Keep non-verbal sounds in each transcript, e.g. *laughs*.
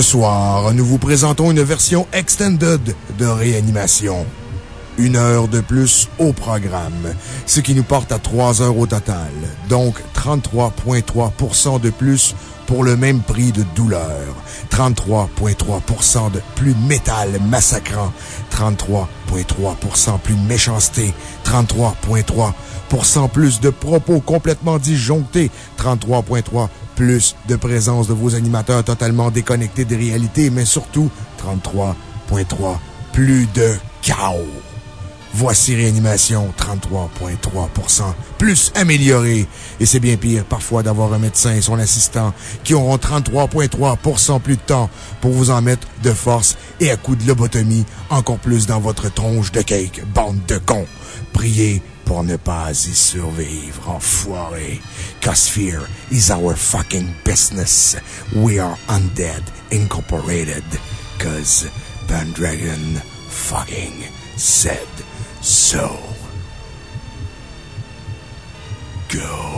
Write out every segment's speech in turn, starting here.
Ce soir, nous vous présentons une version extended de réanimation. Une heure de plus au programme, ce qui nous porte à trois heures au total. Donc, 33,3% de plus pour le même prix de douleur. 33,3% de plus de métal massacrant. 33,3% plus de méchanceté. 33,3 plus de propos complètement disjonctés. 33,3 plus de présence de vos animateurs totalement déconnectés des réalités, mais surtout 33.3, plus de chaos. Voici Réanimation, 33,3%, plus amélioré. Et c'est bien pire parfois d'avoir un médecin et son assistant qui auront 33,3% plus de temps pour vous en mettre de force et à coup de lobotomie encore plus dans votre tronche de cake, bande de cons. Priez pour ne pas y survivre, enfoiré. Cause fear is our fucking business. We are Undead Incorporated. Cause Pendragon fucking said so. Go.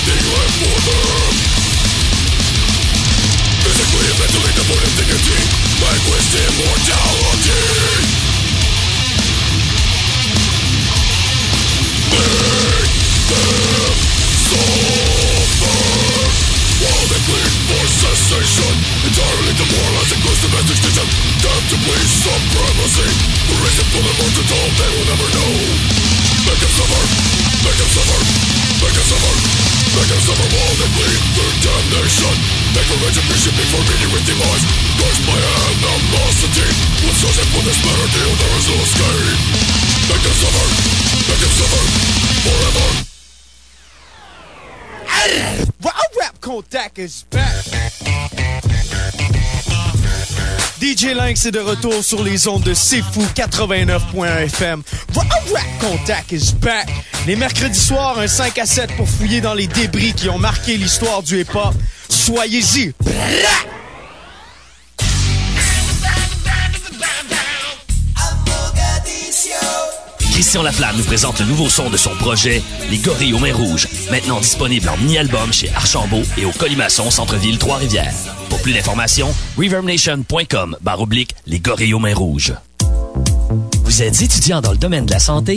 everything left for them Physically and mentally devoid dignity Languished immortality Make them suffer While they plead for cessation Entirely demoralizing gross domestic station Damned to police supremacy. The reason for the birth of all they will never know. Make them suffer Make them suffer, make them suffer Make them suffer while they bleed their damnation Make the rage of nation be with demise Curse my animosity With such and for this matter deal there is no escape Make them suffer, make them suffer Forever Wow, Rap Kodak is back. C'est de retour sur les ondes de C'est Fou 89.1 FM. Contact is back. Les mercredis soirs, un 5 à 7 pour fouiller dans les débris qui ont marqué l'histoire du hip-hop. Soyez-y. Christian Laflamme nous présente le nouveau son de son projet, Les Gorilles aux Mains Rouges, maintenant disponible en mini-album chez Archambault et au Colimaçon Centre-Ville Trois-Rivières. Pour plus d'informations, reverbnation.com barre oblique Les Gorilles Mains Rouges. Vous êtes étudiant dans le domaine de la santé?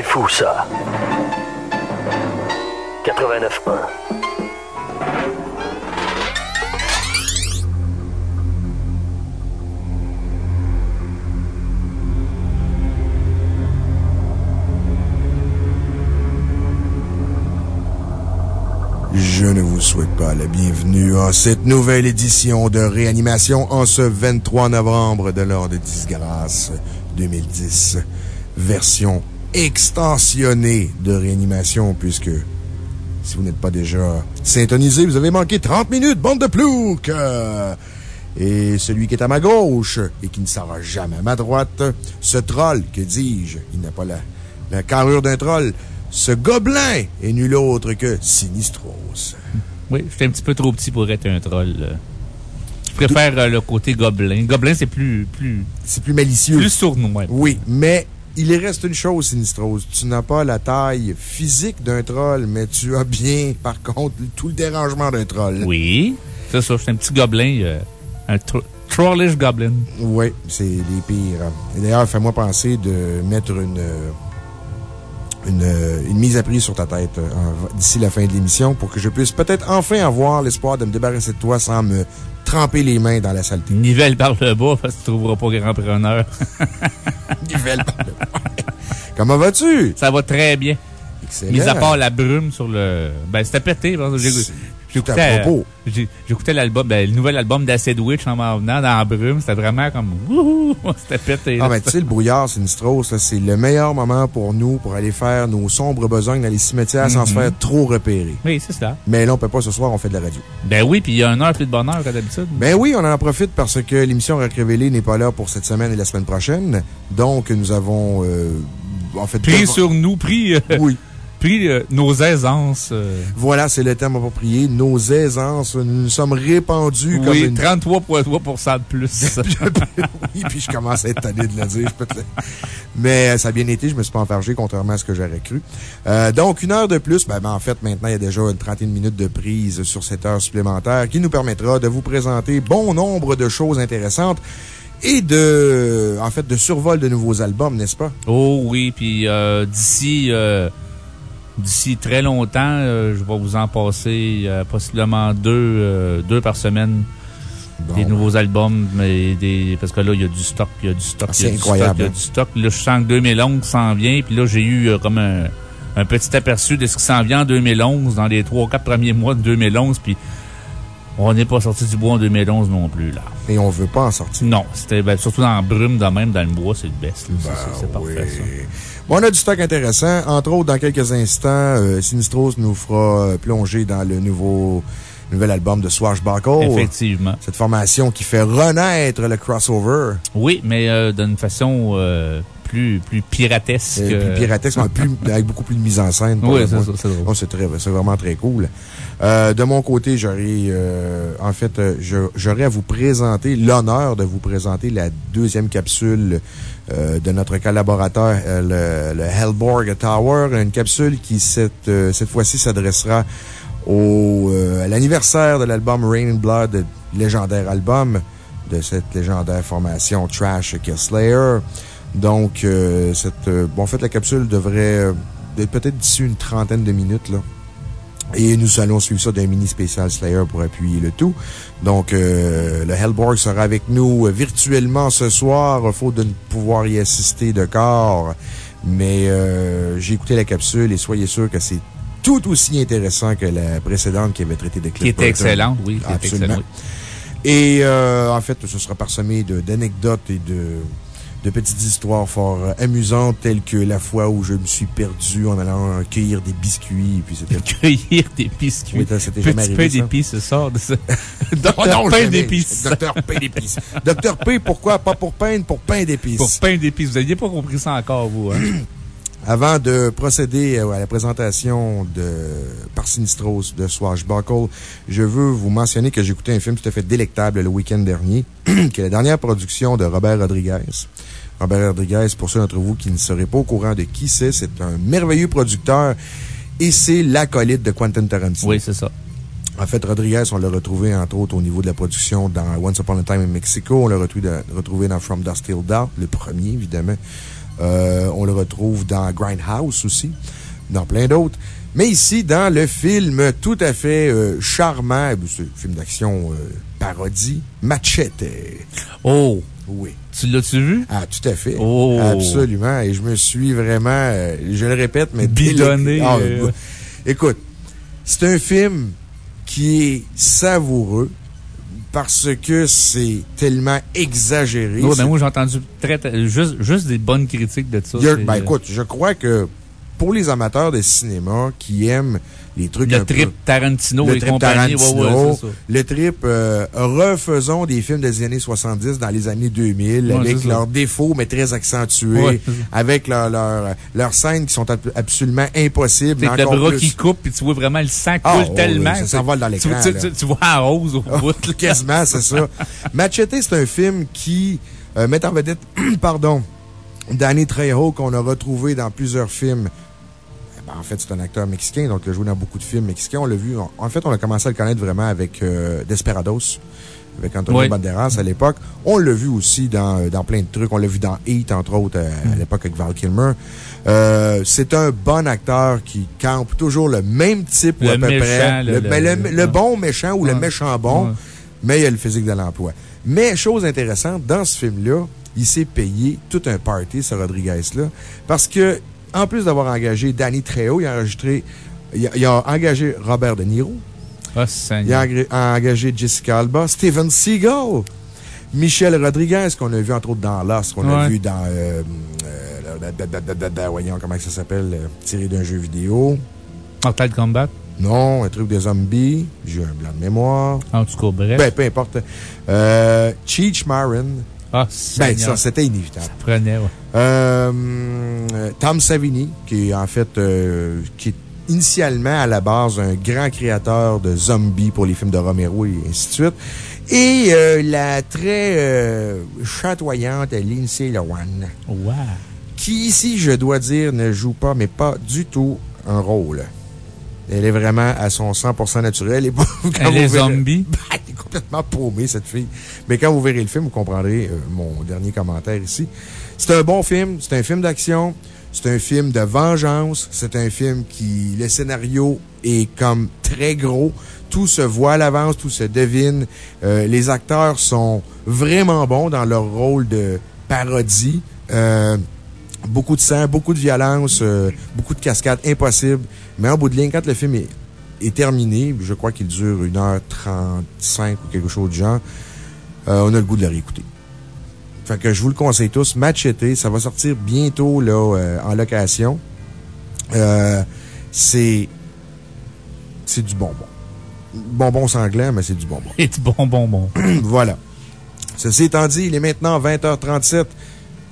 C'est fou ça. 89.1 Je ne vous souhaite pas la bienvenue à cette nouvelle édition de réanimation en ce 23 novembre de l'ordre de disgrâce 2010. Version extensionnée de réanimation puisque si vous n'êtes pas déjà syntonisé, vous avez manqué 30 minutes, bande de ploucs! Et celui qui est à ma gauche et qui ne sera jamais à ma droite, ce troll, que dis-je, il n'a pas la, la carrure d'un troll, ce gobelin est nul autre que Sinistros. Oui, j'étais un petit peu trop petit pour être un troll. Je préfère euh, le côté gobelin. Gobelin, c'est plus, plus. C'est plus malicieux. Plus sournois. Oui, mais il reste une chose, Sinistros. Tu n'as pas la taille physique d'un troll, mais tu as bien, par contre, tout le dérangement d'un troll. Oui. C'est ça, je suis un petit gobelin. euh, un tro trollish goblin. Oui, c'est les pires. Et d'ailleurs, fais-moi penser de mettre une, euh, une, euh, une mise à prix sur ta tête euh, d'ici la fin de l'émission pour que je puisse peut-être enfin avoir l'espoir de me débarrasser de toi sans me tremper les mains dans la saleté. Nivelle par le bas parce que tu trouveras pas grand preneur. *laughs* Nivelle par le bas. *laughs* Comment vas-tu? Ça va très bien. Excellent. Mis à part la brume sur le. Ben, c'était pété. J'écoutais propos. euh, j'écoutais l'album, ben, le nouvel album d'Acid Witch en m'en venant dans la brume. C'était vraiment comme. Wouhou! *laughs* C'était pété. Ah, mais tu sais, le brouillard, Sinistros, c'est le meilleur moment pour nous pour aller faire nos sombres besognes dans les cimetières sans se Mhm. faire trop repérer. Oui, c'est ça. Mais là, on peut pas ce soir, on fait de la radio. Ben oui, puis il y a un heure plus de bonheur que d'habitude. Ben oui, on en profite parce que l'émission Rock Révélé n'est pas là pour cette semaine et la semaine prochaine. Donc, nous avons, euh, en fait, Pris devant- sur nous, pris, euh, Oui. Pris euh, nos aisances. euh, Voilà, c'est le terme approprié. Nos aisances, nous nous sommes répandus comme oui, une 33,3% de plus. *laughs* oui, puis je commence à être tanné de le dire. je peux te Mais euh, ça a bien été, je me suis pas enfargé, contrairement à ce que j'aurais cru. Euh, donc, une heure de plus, ben, ben, en fait, maintenant, il y a déjà une trentaine de minutes de prise sur cette heure supplémentaire qui nous permettra de vous présenter bon nombre de choses intéressantes et de, en fait, de survol de nouveaux albums, n'est-ce pas? Oh oui, puis euh, d'ici euh, d'ici très longtemps, euh, je vais vous en passer euh, possiblement deux, euh, deux par semaine. Bon, des nouveaux albums, mais des, parce que là, il y a du stock, il y a du stock, Ah, il y a c'est du incroyable, stock, il y a du stock. Là, je sens que 2011 s'en vient, puis là, j'ai eu comme un, un petit aperçu de ce qui s'en vient en 2011, dans les 3-4 premiers mois de 2011, puis on n'est pas sorti du bois en 2011 non plus, là. Et on veut pas en sortir. Non, c'était ben, surtout dans la brume, de même, dans le bois, c'est le best. C'est- c'est- c'est parfait, ça. Bon, on a du stock intéressant. Entre autres, dans quelques instants, euh, Sinistros nous fera euh, plonger dans le nouveau, nouvel album de Swashbuckle. Effectivement. Cette formation qui fait renaître le crossover. Oui, mais euh, d'une façon euh, plus, plus piratesque. Euh, plus piratesque, mais plus, *laughs* avec beaucoup plus de mise en scène. Oui, c'est ça. Oh, c'est très, c'est vraiment très cool. Euh, de mon côté, j'aurais, euh, en fait, j'aurais à vous présenter, l'honneur de vous présenter la deuxième capsule euh, de notre collaborateur, le, le Hellborg Tower. Une capsule qui, cette, euh, cette fois-ci, s'adressera au, euh, à l'anniversaire de l'album Rain and Blood, légendaire album de cette légendaire formation Trash Kill Slayer. Donc, euh, cette, euh, bon, en fait, la capsule devrait euh, être peut-être d'ici une trentaine de minutes, là. Et nous allons suivre ça d'un mini spécial Slayer pour appuyer le tout. Donc, euh, le Hellborg sera avec nous euh, virtuellement ce soir, faute de ne pouvoir y assister de corps. Mais euh, j'ai écouté la capsule et soyez sûr que c'est tout aussi intéressant que la précédente qui avait traité de Qui était excellente, oui. Qui était Absolument. Et euh, en fait, ce sera parsemé d'anecdotes et de, de petites histoires fort euh, amusantes, telles que la fois où je me suis perdu en allant euh, cueillir des biscuits. Puis c'était. *laughs* Cueillir des biscuits. Oui, c'était jamais Petit arrivé, pain ça. d'épices sort de ça. *laughs* Docteur pain d'épices. Docteur pain d'épices. Docteur P, pourquoi? Pas pour peindre, pour pain d'épices. Pour pain d'épices. Vous n'aviez pas compris ça encore, vous, hein? *clears throat* Avant de procéder euh, à la présentation de, par Sinistros de Swashbuckle, je veux vous mentionner que j'ai écouté un film tout à fait délectable le week-end dernier, *clears throat* qui est la dernière production de Robert Rodriguez. Robert Rodriguez, pour ceux d'entre vous qui ne seraient pas au courant de qui c'est, c'est un merveilleux producteur et c'est l'acolyte de Quentin Tarantino. Oui, c'est ça. En fait, Rodriguez, on l'a retrouvé, entre autres, au niveau de la production dans Once Upon a Time in Mexico. On l'a retrouvé, dans- From Dust Till Dawn, le premier, évidemment. Euh, on le retrouve dans Grindhouse aussi, dans plein d'autres. Mais ici, dans le film tout à fait euh, charmant, c'est un film d'action euh, parodie, Machete. Oh! Oui. Tu l'as-tu vu? Ah, tout à fait. Oh. Absolument. Et je me suis vraiment, euh, je le répète, mais Bidonné, Ah, euh. Écoute, c'est un film qui est savoureux parce que c'est tellement exagéré. C'est- ben moi, j'ai entendu très, juste, juste des bonnes critiques de ça. A- ben euh, écoute, je crois que pour les amateurs de cinéma qui aiment les trucs le peu- trip Tarantino le et trip compagnie. Tarantino, ouais, ouais, c'est ça. le trip, euh, refaisons des films des années 70 dans les années 2000 Ouais, avec leurs défauts, mais très accentués, avec leurs leur, leurs scènes qui sont ab- absolument impossibles. Le bras plus- qui coupe, puis tu vois vraiment le sang Ah, coule tellement. ça s'envole dans l'écran, Tu, tu- tu vois en rose au bout. là. Quasiment, c'est ça. *laughs* Machete, c'est un film qui euh, met en vedette, *clears throat* pardon, Danny Trejo, qu'on a retrouvé dans plusieurs films. Ben, en fait, c'est un acteur mexicain, donc il a joué dans beaucoup de films mexicains. On l'a vu, en- en fait, on a commencé à le connaître vraiment avec euh, Desperados, avec Antonio Oui. Banderas à l'époque. On l'a vu aussi dans, euh, dans plein de trucs. On l'a vu dans Heat, entre autres, euh, à l'époque avec Val Kilmer. Euh, c'est un bon acteur qui campe toujours le même type ou à peu méchant, près. le- Le, le- bon méchant ou le méchant bon mais il a le physique de l'emploi. Mais, chose intéressante, dans ce film-là, il s'est payé tout un party, ce Rodriguez-là, parce que, en plus d'avoir engagé Danny Trejo, il a enregistré, il a, il a engagé Robert De Niro, Ah, il a engagé Jessica Alba, Steven Seagal, Michel Rodriguez, qu'on a vu entre autres dans Lost, qu'on a vu dans, euh, euh, voyons comment ça s'appelle, euh, tiré d'un jeu vidéo. Mortal Kombat. Non, un truc de zombie. J'ai un blanc de mémoire. En tout cas, bref. Ben, peu importe. Euh, Cheech Marin. Ah, Ben, ça, c'était inévitable. Prenait, ouais. Euh, euh, Tom Savini, qui est en fait, euh, qui est initialement à la base un grand créateur de zombies pour les films de Romero et ainsi de suite. Et euh, la très chatoyante Lindsay Lohan, Wow. qui ici, je dois dire, ne joue pas, mais pas du tout un rôle. Elle est vraiment à son 100% naturel. Et *laughs* quand Elle vous complètement paumée, cette fille. Mais quand vous verrez le film, vous comprendrez euh, mon dernier commentaire ici. C'est un bon film. C'est un film d'action. C'est un film de vengeance. C'est un film qui, le scénario est comme très gros. Tout se voit à l'avance, tout se devine. Euh, les acteurs sont vraiment bons dans leur rôle de parodie. Euh, beaucoup de sang, beaucoup de violence, beaucoup de cascades, impossible. Mais en bout de ligne, quand le film est, est terminé, je crois qu'il dure 1h35 ou quelque chose du genre, euh, on a le goût de le réécouter. Fait que je vous le conseille tous. Machete, ça va sortir bientôt là, euh, en location. Euh, c'est. C'est du bonbon. Bonbon sanglant, mais c'est du bonbon. *laughs* Et du bon, bon, bon. voilà. Ceci étant dit, il est maintenant 20h37.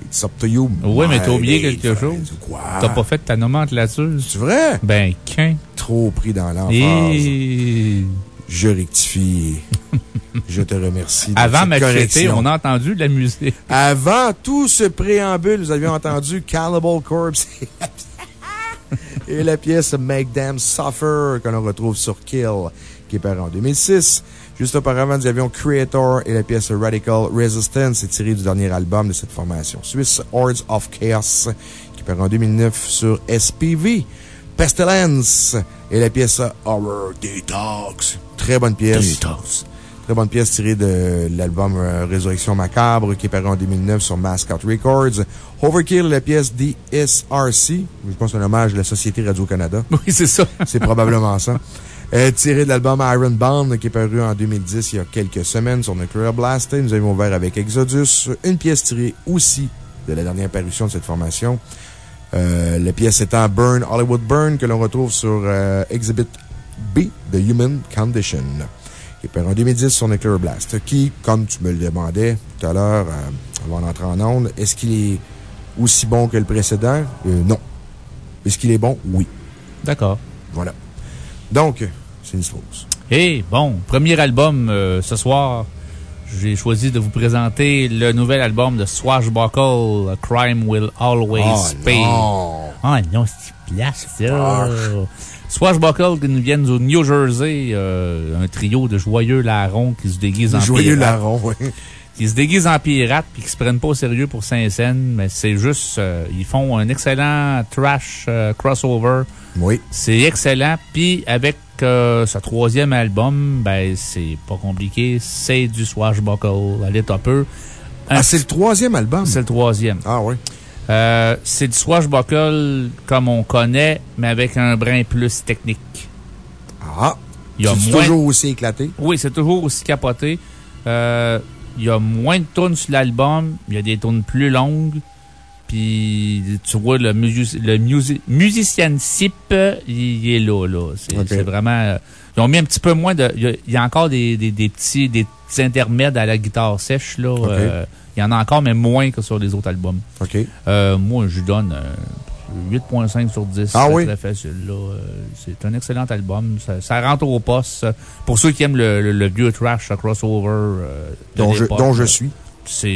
It's up to you. Oui, mais t'as oublié quelque chose. Quoi? T'as pas fait ta nomenclature? C'est vrai? Ben, qu'un. Trop pris dans l'emphase. Et. Je rectifie. *laughs* Je te remercie. Avant Machete, correction. on a entendu de la musique. Avant tout ce préambule, vous aviez entendu Cannibal Corpse et la pièce Make Them Suffer que l'on retrouve sur Kill, qui est paru en 2006. Juste auparavant, nous avions Creator et la pièce Radical Resistance, c'est tiré du dernier album de cette formation suisse, Hordes of Chaos, qui est paru en 2009 sur SPV. Pestilence et la pièce Horror Detox. Très bonne pièce. Très bonne pièce tirée de l'album euh, Résurrection Macabre qui est paru en 2009 sur Mascot Records. Overkill, la pièce DSRC. Je pense que c'est un hommage à la Société Radio-Canada. Oui, c'est ça. C'est probablement ça. *laughs* Euh, tiré de l'album Iron Bound qui est paru en 2010 il y a quelques semaines sur Nuclear Blast. Nous avions ouvert avec Exodus. Une pièce tirée aussi de la dernière parution de cette formation. Euh, la pièce étant Burn, Hollywood Burn, que l'on retrouve sur euh, Exhibit B, The Human Condition, qui est paru en 2010 sur Nuclear Blast, qui, comme tu me le demandais tout à l'heure, euh, avant d'entrer en onde, est-ce qu'il est aussi bon que le précédent? Euh, non. Est-ce qu'il est bon? Oui. D'accord. Voilà. Donc, une suppose. Et bon, premier album euh, ce soir. J'ai choisi de vous présenter le nouvel album de Swashbuckle, A Crime Will Always Oh, Pay. non. Ah non, c'est place, ça. Swashbuckle qui nous viennent du New Jersey, euh, un trio de joyeux larrons qui se déguisent en Joyeux pirates. larron, oui. Qui se déguisent en pirates puis qui se prennent pas au sérieux pour Saint-Saëns, mais c'est juste, euh, ils font un excellent trash euh, crossover. Oui. C'est excellent. Puis avec euh, ce troisième album, ben, c'est pas compliqué. C'est du Swashbuckle à l'état peu. Ah, c'est le troisième album? c'est le troisième. Ah, oui. C'est du swashbuckle comme on connaît, mais avec un brin plus technique. Ah. C'est moins... toujours aussi éclaté. Oui, c'est toujours aussi capoté. Euh, il y a moins de tunes sur l'album. Il y a des tunes plus longues. Puis, tu vois, le, musi- le musi- musicianship, il, il est là, là. C'est vraiment... euh, ils ont mis un petit peu moins de... Il y a, il y a encore des, des, des petits, des petits intermèdes à la guitare sèche, là. Euh, il y en a encore, mais moins que sur les autres albums. OK. Euh, moi, je lui donne euh, 8.5 sur 10. Ah oui? Très facile, là. Euh, C'est un excellent album. Ça, ça rentre au poste. Pour ceux qui aiment le, le- le vieux trash, le crossover, euh, Dont je, dont je suis.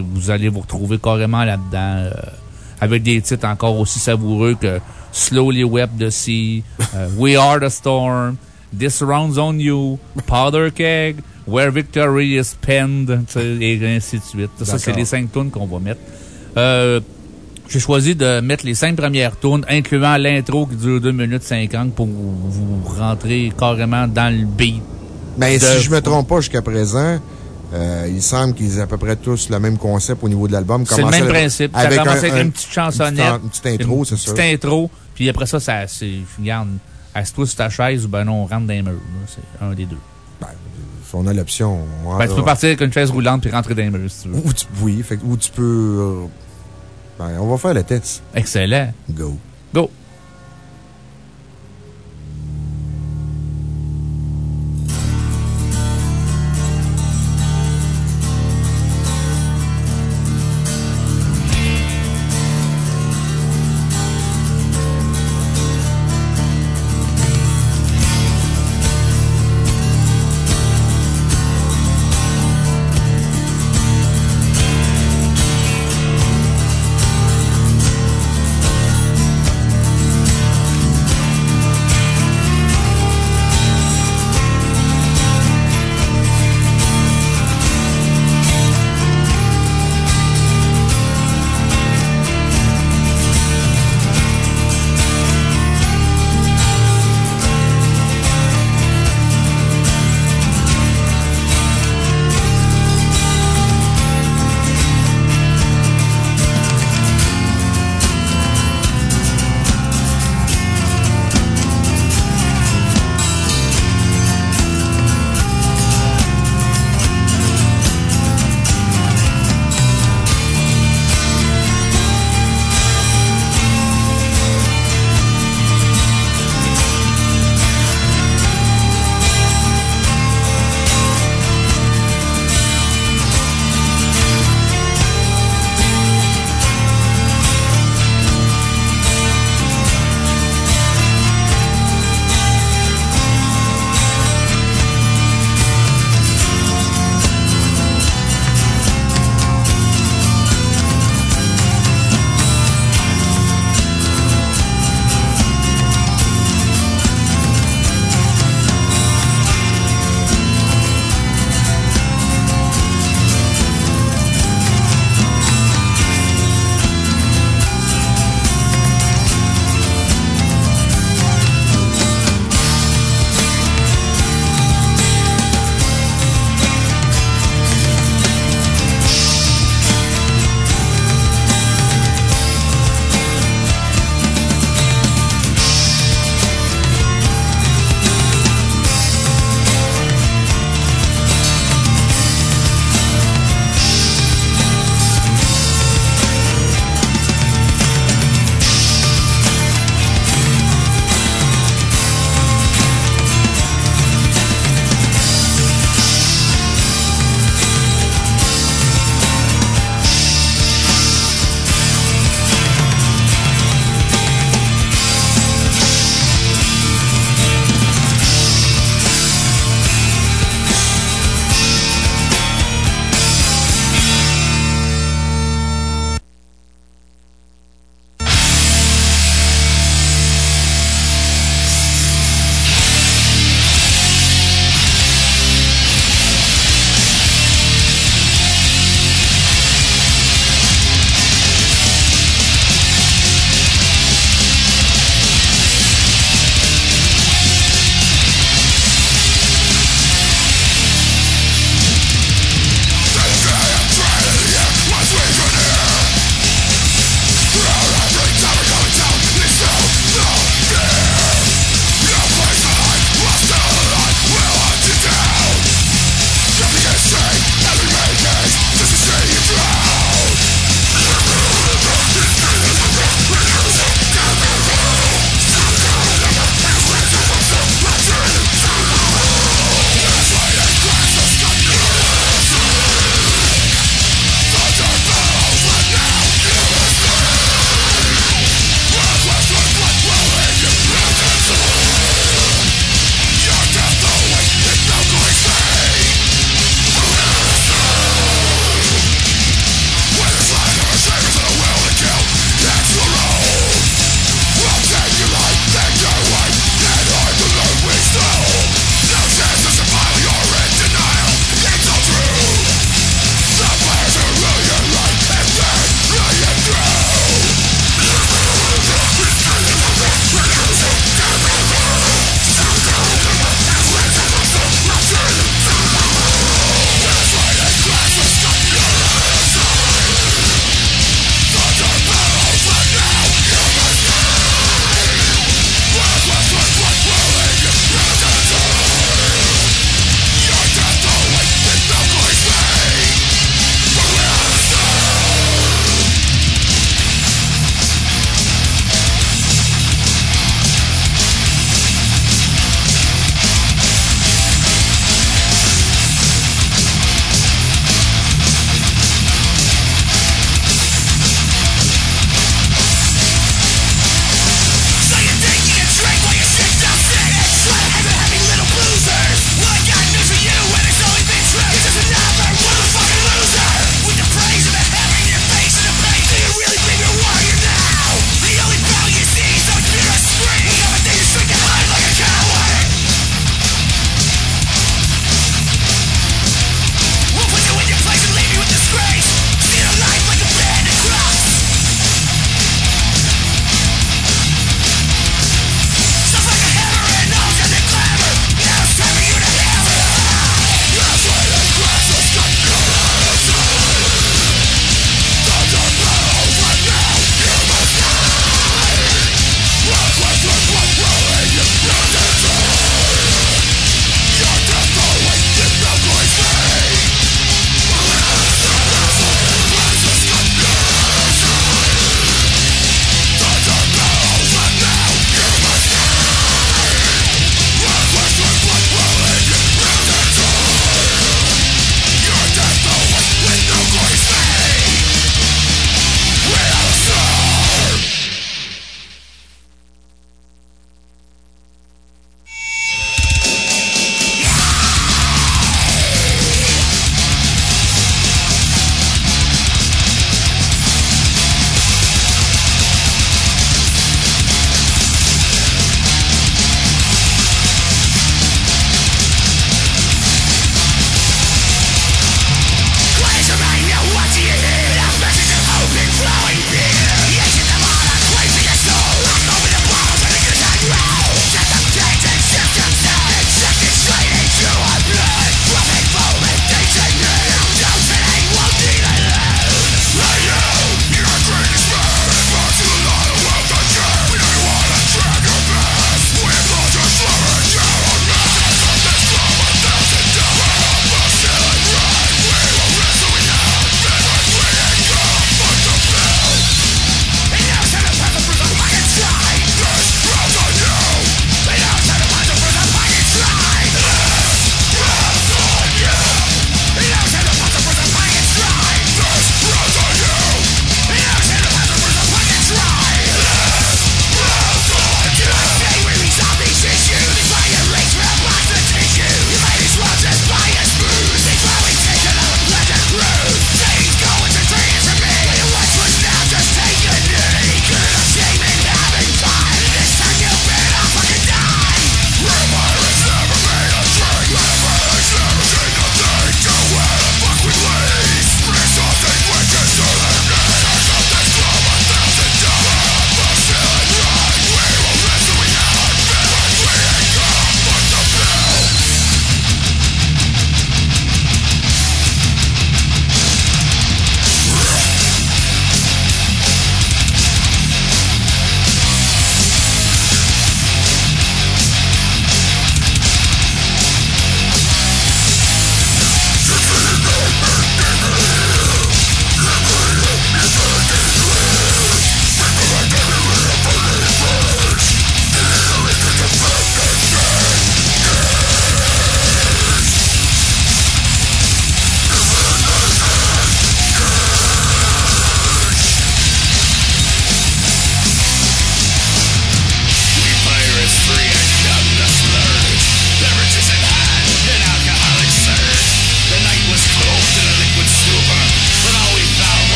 vous allez vous retrouver carrément là-dedans. euh, avec des titres encore aussi savoureux que Slowly Wept the Sea, euh, *laughs* We Are the Storm, This Rounds on You, Powder Keg, Where Victory is Penned, et ainsi de suite. Ça, c'est les cinq tunes qu'on va mettre. Euh, j'ai choisi de mettre les cinq premières tunes, incluant l'intro qui dure 2 minutes 50 pour vous rentrer carrément dans le beat. Mais de- si je me trompe pas jusqu'à présent, euh, il semble qu'ils aient à peu près tous le même concept au niveau de l'album. C'est le même principe. Ça avec commence un- avec un- une petite chansonnette. Une petite intro, c'est ça. Une petite intro. Puis après ça, ça c'est, regarde, assieds-toi sur ta chaise ou ben non, on rentre dans les murs. C'est un des deux. Ben, si on a l'option. on- Ben, tu peux partir avec une chaise roulante puis rentrer dans les murs si tu veux. Ou tu, oui, fait, ou tu peux. euh, ben, on va faire le test. Excellent. Go. Go!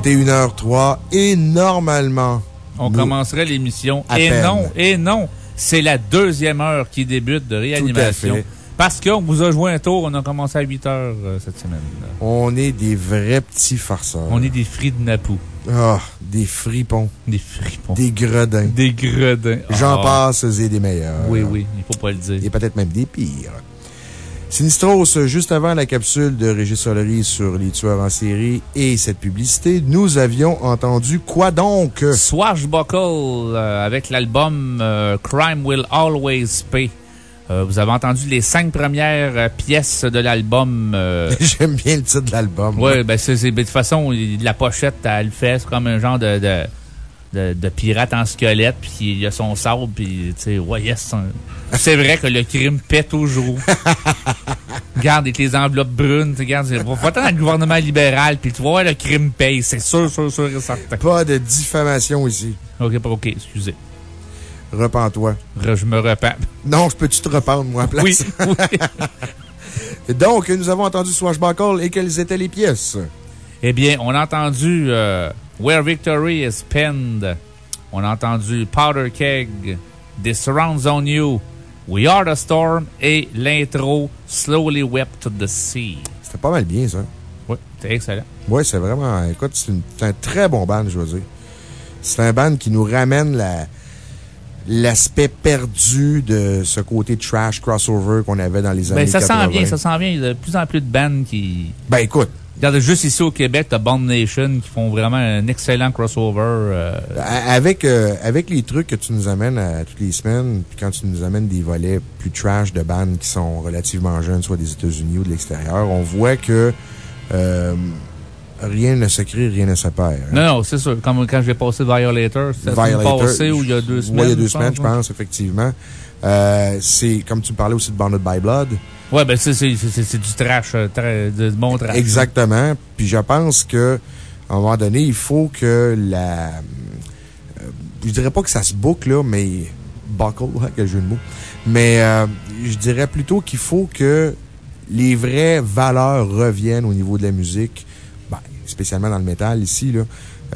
21h03 et normalement. On commencerait l'émission. À Et peine. non, et non, c'est la deuxième heure qui débute de réanimation. fait. Parce qu'on vous a joué un tour, on a commencé à 8 heures euh, cette semaine. On est des vrais petits farceurs. On est des fris de Napou. Ah, des fripons. Des fripons. Des gredins. Des gredins. J'en Ah. passe et des meilleurs. Oui, oui, il faut pas le dire. Et peut-être même des pires. Sinistros, juste avant la capsule de Régis Solery sur les tueurs en série et cette publicité, nous avions entendu quoi donc? Swashbuckle euh, avec l'album euh, Crime Will Always Pay. Euh, vous avez entendu les cinq premières pièces de l'album. *laughs* J'aime bien le titre de l'album. Ouais, ben, c'est, ben, de toute façon, la pochette, elle le fait. C'est comme un genre de, de, de, de pirate en squelette, puis il a son sable, puis, tu sais, ouais, yes. C'est vrai que le crime pète au jour. *laughs* Regarde, avec les enveloppes brunes, tu regardes, va va dans le gouvernement libéral, puis tu voir le crime paye. C'est sûr, sûr, sûr et certain. Pas de diffamation ici. Ok, ok, excusez. Repends-toi. Re- Je me repens. Non, je peux-tu te rependre, moi, à place? Oui, oui. *laughs* Donc, nous avons entendu Swashbuckle et quelles étaient les pièces? Eh bien, on a entendu euh, Where Victory is Penned. On a entendu Powder Keg, This Surrounds on You, We Are the Storm et l'intro Slowly Wept to the Sea. C'était pas mal bien, ça. Oui, c'est excellent. Oui, c'est vraiment. Écoute, c'est un très bon band, je veux dire. C'est un band qui nous ramène la- l'aspect perdu de ce côté trash crossover qu'on avait dans les années Ben, ça 80. sent bien, ça sent bien. Il y a de plus en plus de bands qui. Ben, écoute, Regarde, juste ici au Québec, t'as Band Nation qui font vraiment un excellent crossover. euh, avec, euh, avec les trucs que tu nous amènes à toutes les semaines, puis quand tu nous amènes des volets plus trash de bands qui sont relativement jeunes, soit des États-Unis ou de l'extérieur, on voit que euh, rien ne se crée, rien ne se perd. hein. Non, non, c'est sûr. Comme quand j'ai passé Violator, c'était passée ou il y a deux semaines. Ouais, il y a deux semaines, je pense, effectivement. Euh, c'est, comme tu me parlais aussi de Bonded by Blood. Ouais, ben, c'est, du trash, euh, tra- de bon trash. Exactement. Puis je pense que, à un moment donné, il faut que la. euh, je dirais pas que ça se boucle, là, mais. Buckle, hein, quel jeu de mots. Mais euh, je dirais plutôt qu'il faut que les vraies valeurs reviennent au niveau de la musique, ben, spécialement dans le métal ici. Là.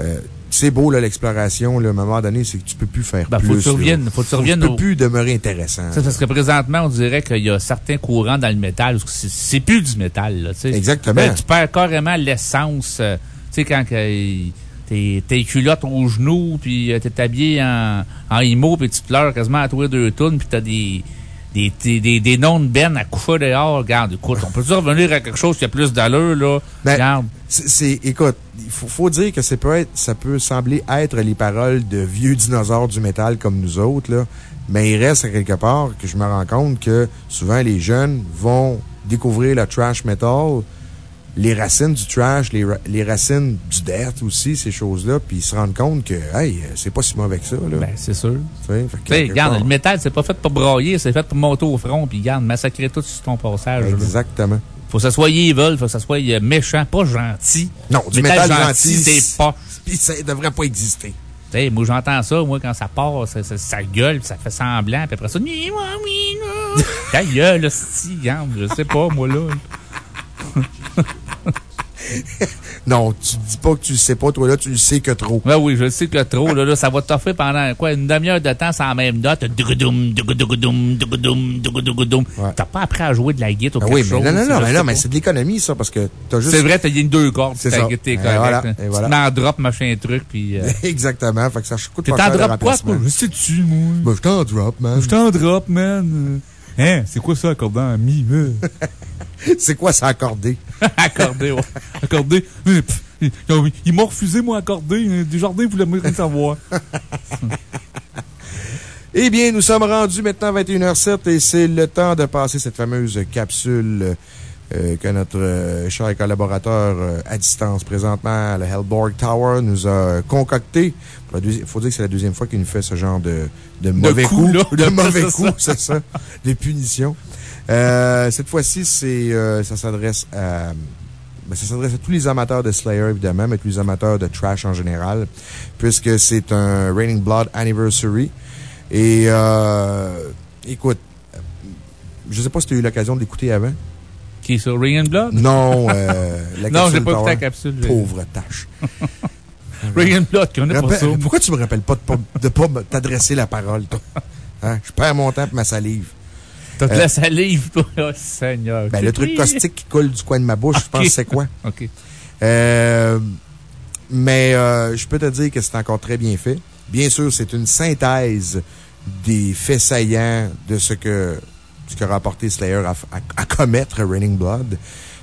Euh, c'est beau, là, l'exploration. là, À un moment donné, c'est que tu peux plus faire Ben, plus. faut que tu reviennes, faut que tu reviennes Tu peux au- plus demeurer intéressant. Ça, parce que présentement, on dirait qu'il y a certains courants dans le métal, parce que c'est- c'est plus du métal, là, tu sais. Exactement. Ben, tu perds carrément l'essence, euh, tu sais, quand t'es, t'es culottes aux genoux, puis euh, t'es habillé en, en imo, puis tu pleures quasiment à toi deux tonnes, puis t'as des, des, des, des, des noms de Ben à coucher dehors. Regarde, écoute, on peut-tu revenir à quelque chose qui a plus d'allure, là? Ben, Regarde. C'est, écoute, il faut, faut dire que ça peut être, ça peut sembler être les paroles de vieux dinosaures du métal comme nous autres, là. Mais il reste à quelque part que je me rends compte que souvent les jeunes vont découvrir le trash metal, les racines du trash, les, ra- les racines du death aussi, ces choses-là, puis ils se rendent compte que, hey, c'est pas si mauvais que ça, là. Ben, c'est sûr. Tu sais, quelque regarde, part- le métal, c'est pas fait pour brailler, c'est fait pour monter au front, puis regarde, massacrer tout sur ton passage. là. Exactement. Faut que ça soit evil, faut que ça soit euh, méchant, pas gentil. Non, du métal gentil, c'est pas. Puis ça devrait pas exister. Tu sais, moi, j'entends ça, moi, quand ça part, ça, ça, ça gueule, puis ça fait semblant, puis après ça. Ta gueule, si, regarde, je sais pas, moi, là. *laughs* Non, tu dis pas que tu le sais pas, toi là, tu le sais que trop. Ouais, oui, je sais que trop, là, là, ça va t'offrir pendant, quoi, une demi-heure de temps, c'est la même note. Ouais. T'as pas appris à jouer de la guitare ou Ah quelque oui, mais chose. non, non, non, mais non, mais c'est de l'économie, ça, parce que t'as juste. C'est vrai, t'as une deux cordes, C'est ta ça. guitare, t'es correct. voilà, là. et voilà. Tu m'en drop, machin, truc, puis. euh, *laughs* Exactement. Fait que ça coûte T'es pas cher. le drop quoi, quoi? Je sais-tu, moi? Ben, je t'en drop, man. Je t'en drop, man. Hein? C'est quoi ça, accordant à mi? *laughs* C'est quoi ça accordé? *laughs* accordé, ouais. Accordé. Ils- m'ont refusé, moi, accordé. Desjardins voulait me savoir. *laughs* Eh bien, nous sommes rendus maintenant à 21h07 et c'est le temps de passer cette fameuse capsule euh, que notre euh, cher collaborateur euh, à distance présentement à la Hellborg Tower nous a concocté. Il faut dire que c'est la deuxième fois qu'il nous fait ce genre de, de mauvais coups, là. De *laughs* mauvais coups, c'est ça. Des punitions. Euh, cette fois-ci, c'est, euh, ça s'adresse à, ben, ça s'adresse à tous les amateurs de Slayer, évidemment, mais tous les amateurs de trash en général, puisque c'est un Raining Blood Anniversary. Et, euh, écoute, je sais pas si tu as eu l'occasion de l'écouter avant. Qui est sur Ring and Blood? Non, euh, *laughs* la Non, j'ai capsule pas la Tower. capsule. Pauvre tâche. *laughs* Ring and Blood, qu'on ça? Pourquoi tu me rappelles pas de pas, pas t'adresser la parole, toi? Hein? Je perds mon temps et ma salive. T'as de Euh, la salive, toi? *laughs* Oh, Seigneur. Ben, le truc caustique qui coule du coin de ma bouche, je pense que c'est quoi? OK. Euh, mais euh, je peux te dire que c'est encore très bien fait. Bien sûr, c'est une synthèse des faits saillants de ce que ce qu'a rapporté Slayer à, à- à commettre Raining Blood,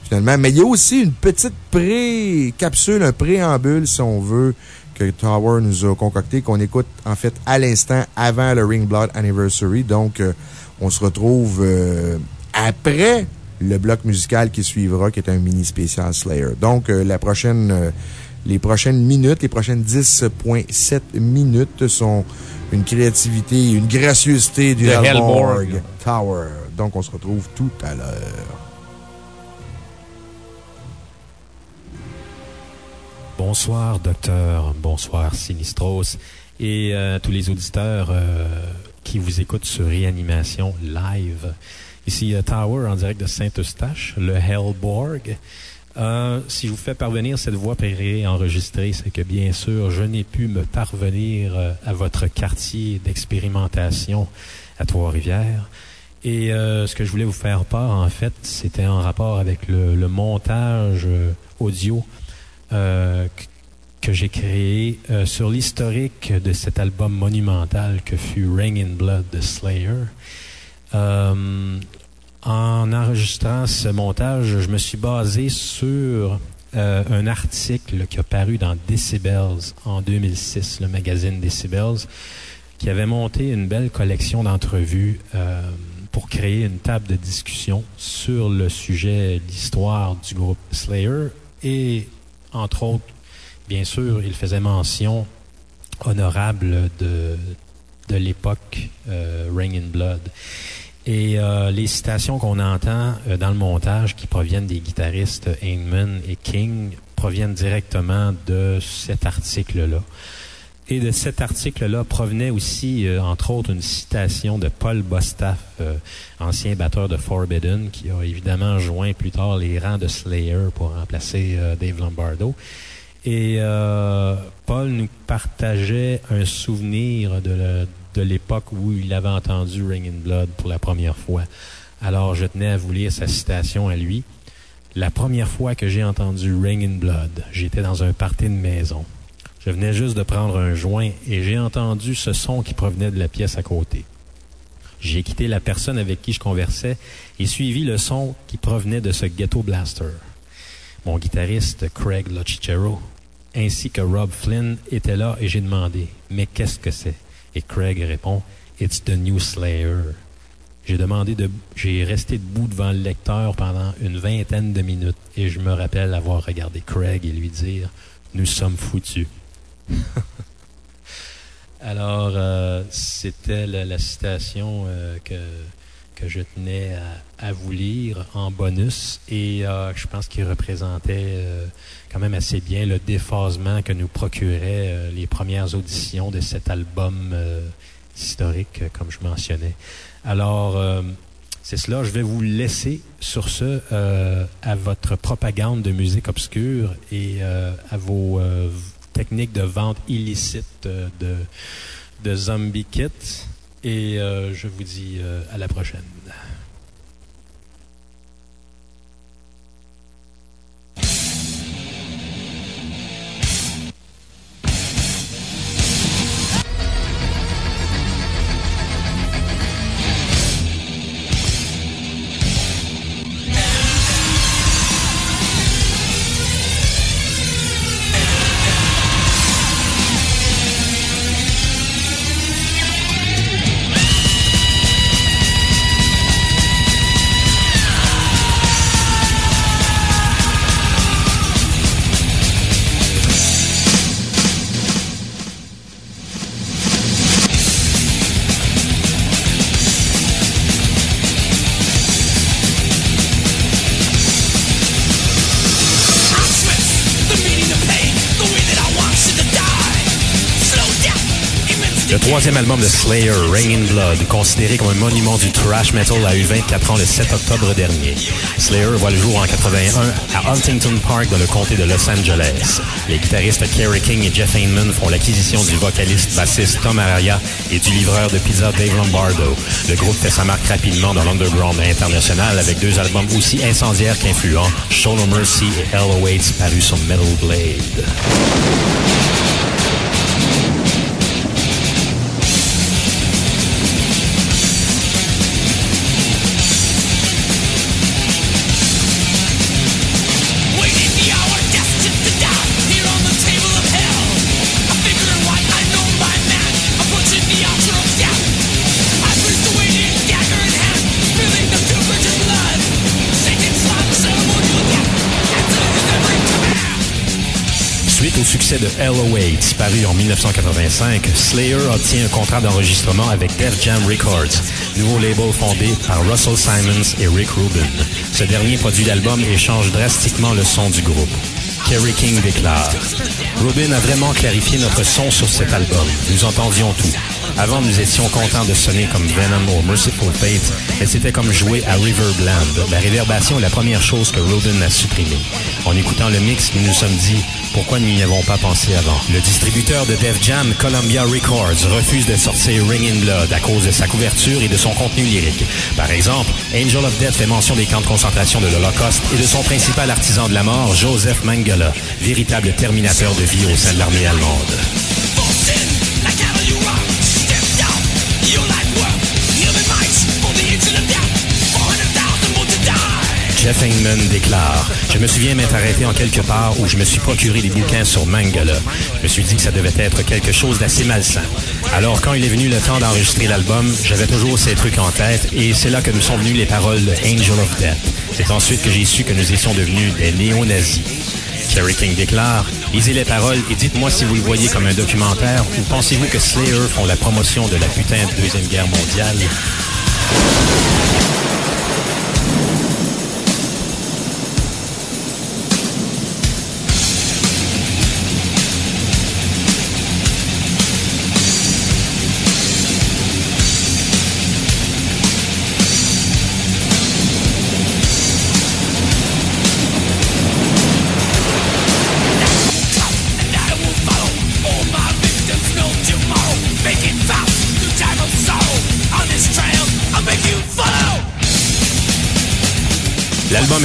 finalement. Mais il y a aussi une petite pré-capsule, un préambule, si on veut, que Tower nous a concocté, qu'on écoute en fait à l'instant avant le Ring Blood Anniversary. Donc, euh, on se retrouve euh, après le bloc musical qui suivra, qui est un mini spécial Slayer. Donc, euh, la prochaine, les prochaines minutes, les prochaines 10.7 minutes sont une créativité, une gracieuseté du Hellborg. Tower. Donc, on se retrouve tout à l'heure. Bonsoir, docteur. Bonsoir, Sinistros. Et euh, tous les auditeurs euh, qui vous écoutent sur Réanimation Live. Ici euh, Tower en direct de Saint-Eustache, le Hellborg. Euh, si je vous fais parvenir cette voix enregistrée, c'est que bien sûr, je n'ai pu me parvenir euh, à votre quartier d'expérimentation à Trois-Rivières. Et euh, ce que je voulais vous faire part, en fait, c'était en rapport avec le, le montage euh, audio euh, que- j'ai créé sur l'historique de cet album monumental que fut Ring in Blood de Slayer. En enregistrant ce montage, je me suis basé sur euh, un article qui a paru dans Decibels en 2006, le magazine Decibels, qui avait monté une belle collection d'entrevues euh, pour créer une table de discussion sur le sujet, l'histoire du groupe Slayer et, entre autres, bien sûr, il faisait mention honorable de, de l'époque euh, Ring in Blood. Et euh, les citations qu'on entend euh, dans le montage qui proviennent des guitaristes Heyman et King proviennent directement de cet article-là. Et de cet article-là provenait aussi, euh, entre autres, une citation de Paul Bostaff, euh, ancien batteur de Forbidden, qui a évidemment joint plus tard les rangs de Slayer pour remplacer euh, Dave Lombardo. Et euh, Paul nous partageait un souvenir de, de l'époque où il avait entendu Ring in Blood pour la première fois. Alors, je tenais à vous lire sa citation à lui. La première fois que j'ai entendu Ring in Blood, j'étais dans un party de maison. Je venais juste de prendre un joint et j'ai entendu ce son qui provenait de la pièce à côté. J'ai quitté la personne avec qui je conversais et suivi le son qui provenait de ce ghetto blaster. Mon guitariste Craig Lochicero ainsi que Rob Flynn étaient là et j'ai demandé Mais qu'est-ce que c'est? Et Craig répond It's the new Slayer. J'ai demandé de j'ai resté debout devant le lecteur pendant une vingtaine de minutes et je me rappelle avoir regardé Craig et lui dire Nous sommes foutus. *laughs* Alors, euh, c'était la, citation euh, que, que je tenais à, à vous lire en bonus et euh, je pense qu'il représentait euh, quand même assez bien le déphasement que nous procuraient euh, les premières auditions de cet album historique, comme je mentionnais. Alors, c'est cela. Je vais vous laisser sur ce à votre propagande de musique obscure et à vos techniques de vente illicite de, Zombie Kit. Et je vous dis à la prochaine. Troisième album de Slayer, Rain in Blood, considéré comme un monument du thrash metal, a eu 24 ans le 7 octobre dernier. Slayer voit le jour en 81 à Huntington Park dans le comté de Los Angeles. Les guitaristes Kerry King et Jeff Ainman font l'acquisition du vocaliste bassiste Tom Araya et du livreur de pizza Dave Lombardo. Le groupe fait sa marque rapidement dans l'underground international avec deux albums aussi incendiaires qu'influents, Show No Mercy et Hell Awaits parus sur Metal Blade. Succès de LOA, paru en 1985, Slayer obtient un contrat d'enregistrement avec Def Jam Records, nouveau label fondé par Russell Simons et Rick Rubin. Ce dernier produit l'album et change drastiquement le son du groupe. Kerry King déclare Rubin a vraiment clarifié notre son sur cet album. Nous entendions tout. Avant, nous étions contents de sonner comme Venom ou Merciful Fate, mais c'était comme jouer à Riverbland. La réverbération est la première chose que Rubin a supprimée. En écoutant le mix, nous nous sommes dit pourquoi nous n'y avons pas pensé avant? Le distributeur de Def Jam, Columbia Records, refuse de sortir Ring in Blood à cause de sa couverture et de son contenu lyrique. Par exemple, Angel of Death fait mention des camps de concentration de l'Holocauste et de son principal artisan de la mort, Joseph Mengele, véritable terminateur de vie au sein de l'armée allemande. Jeff déclare Je me souviens m'être arrêté en quelque part où je me suis procuré des bouquins sur Mangala. Je me suis dit que ça devait être quelque chose d'assez malsain. Alors, quand il est venu le temps d'enregistrer l'album, j'avais toujours ces trucs en tête et c'est là que nous sont venues les paroles de Angel of Death. C'est ensuite que j'ai su que nous étions devenus des néo-nazis. Kerry King déclare Lisez les paroles et dites-moi si vous le voyez comme un documentaire ou pensez-vous que Slayer font la promotion de la putain de Deuxième Guerre mondiale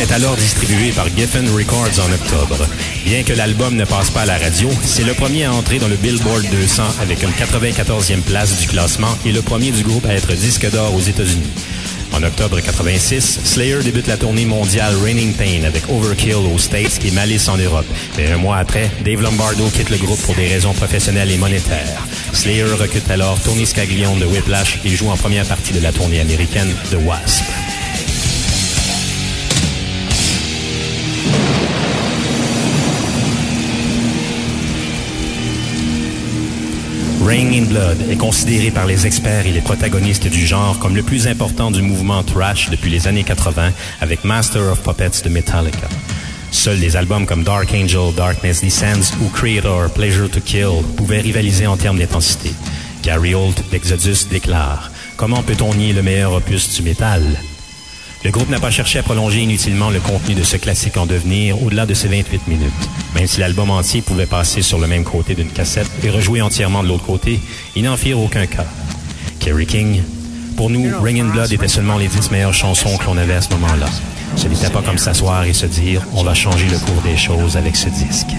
est alors distribué par Geffen Records en octobre. Bien que l'album ne passe pas à la radio, c'est le premier à entrer dans le Billboard 200 avec une 94e place du classement et le premier du groupe à être disque d'or aux États-Unis. En octobre 86, Slayer débute la tournée mondiale Raining Pain avec Overkill aux States et Malice en Europe. Mais un mois après, Dave Lombardo quitte le groupe pour des raisons professionnelles et monétaires. Slayer recrute alors Tony Scaglione de Whiplash et joue en première partie de la tournée américaine The Wasp. Rain in Blood est considéré par les experts et les protagonistes du genre comme le plus important du mouvement thrash depuis les années 80 avec Master of Puppets de Metallica. Seuls des albums comme Dark Angel, Darkness Descends ou Creator, Pleasure to Kill pouvaient rivaliser en termes d'intensité. Gary Holt d'Exodus déclare Comment peut-on nier le meilleur opus du métal? Le groupe n'a pas cherché à prolonger inutilement le contenu de ce classique en devenir au-delà de ses 28 minutes. Même si l'album entier pouvait passer sur le même côté d'une cassette et rejouer entièrement de l'autre côté, ils n'en firent aucun cas. Kerry King, pour nous, Ring in Blood était seulement les 10 meilleures chansons que l'on avait à ce moment-là. Ce n'était pas comme s'asseoir et se dire on va changer le cours des choses avec ce disque.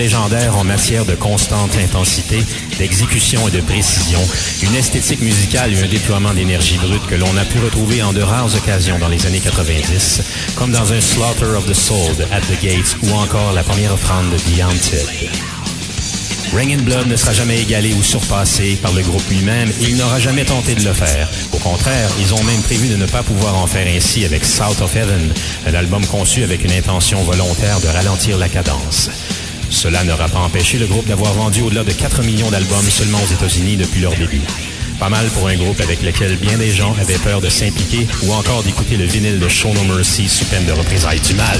Légendaire en matière de constante intensité, d'exécution et de précision, une esthétique musicale et un déploiement d'énergie brute que l'on a pu retrouver en de rares occasions dans les années 90, comme dans un Slaughter of the Soul At the Gates ou encore la première offrande de The Haunted. Ring in Blood ne sera jamais égalé ou surpassé par le groupe lui-même et il n'aura jamais tenté de le faire. Au contraire, ils ont même prévu de ne pas pouvoir en faire ainsi avec South of Heaven, un album conçu avec une intention volontaire de ralentir la cadence. Cela n'aura pas empêché le groupe d'avoir vendu au-delà de 4 millions d'albums seulement aux États-Unis depuis leur début. Pas mal pour un groupe avec lequel bien des gens avaient peur de s'impliquer ou encore d'écouter le vinyle de Show No Mercy sous peine de représailles du mal.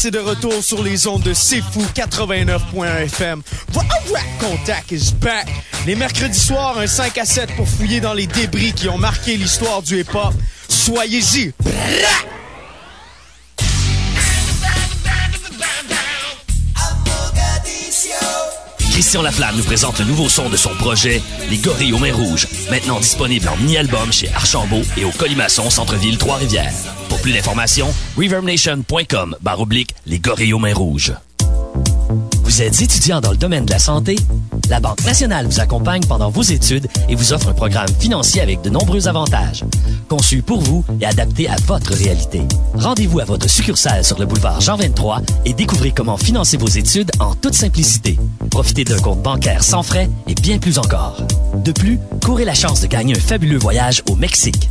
DJ Lynx est de retour sur les ondes de C'est Fou 89.1 FM. Contact is back. Les mercredis soirs, un 5 à 7 pour fouiller dans les débris qui ont marqué l'histoire du hip-hop. Soyez-y. Christian Laflamme nous présente le nouveau son de son projet, Les Gorilles aux Mains Rouges, maintenant disponible en mini-album chez Archambault et au Colimaçon Centre-Ville Trois-Rivières. Plus d'informations, reverbnation.com barre oblique Les Gorilles aux Mains Rouges. Vous êtes étudiant dans le domaine de la santé? La Banque nationale vous accompagne pendant vos études et vous offre un programme financier avec de nombreux avantages. Conçu pour vous et adapté à votre réalité. Rendez-vous à votre succursale sur le boulevard Jean 23 et découvrez comment financer vos études en toute simplicité. Profitez d'un compte bancaire sans frais et bien plus encore. De plus, courez la chance de gagner un fabuleux voyage au Mexique.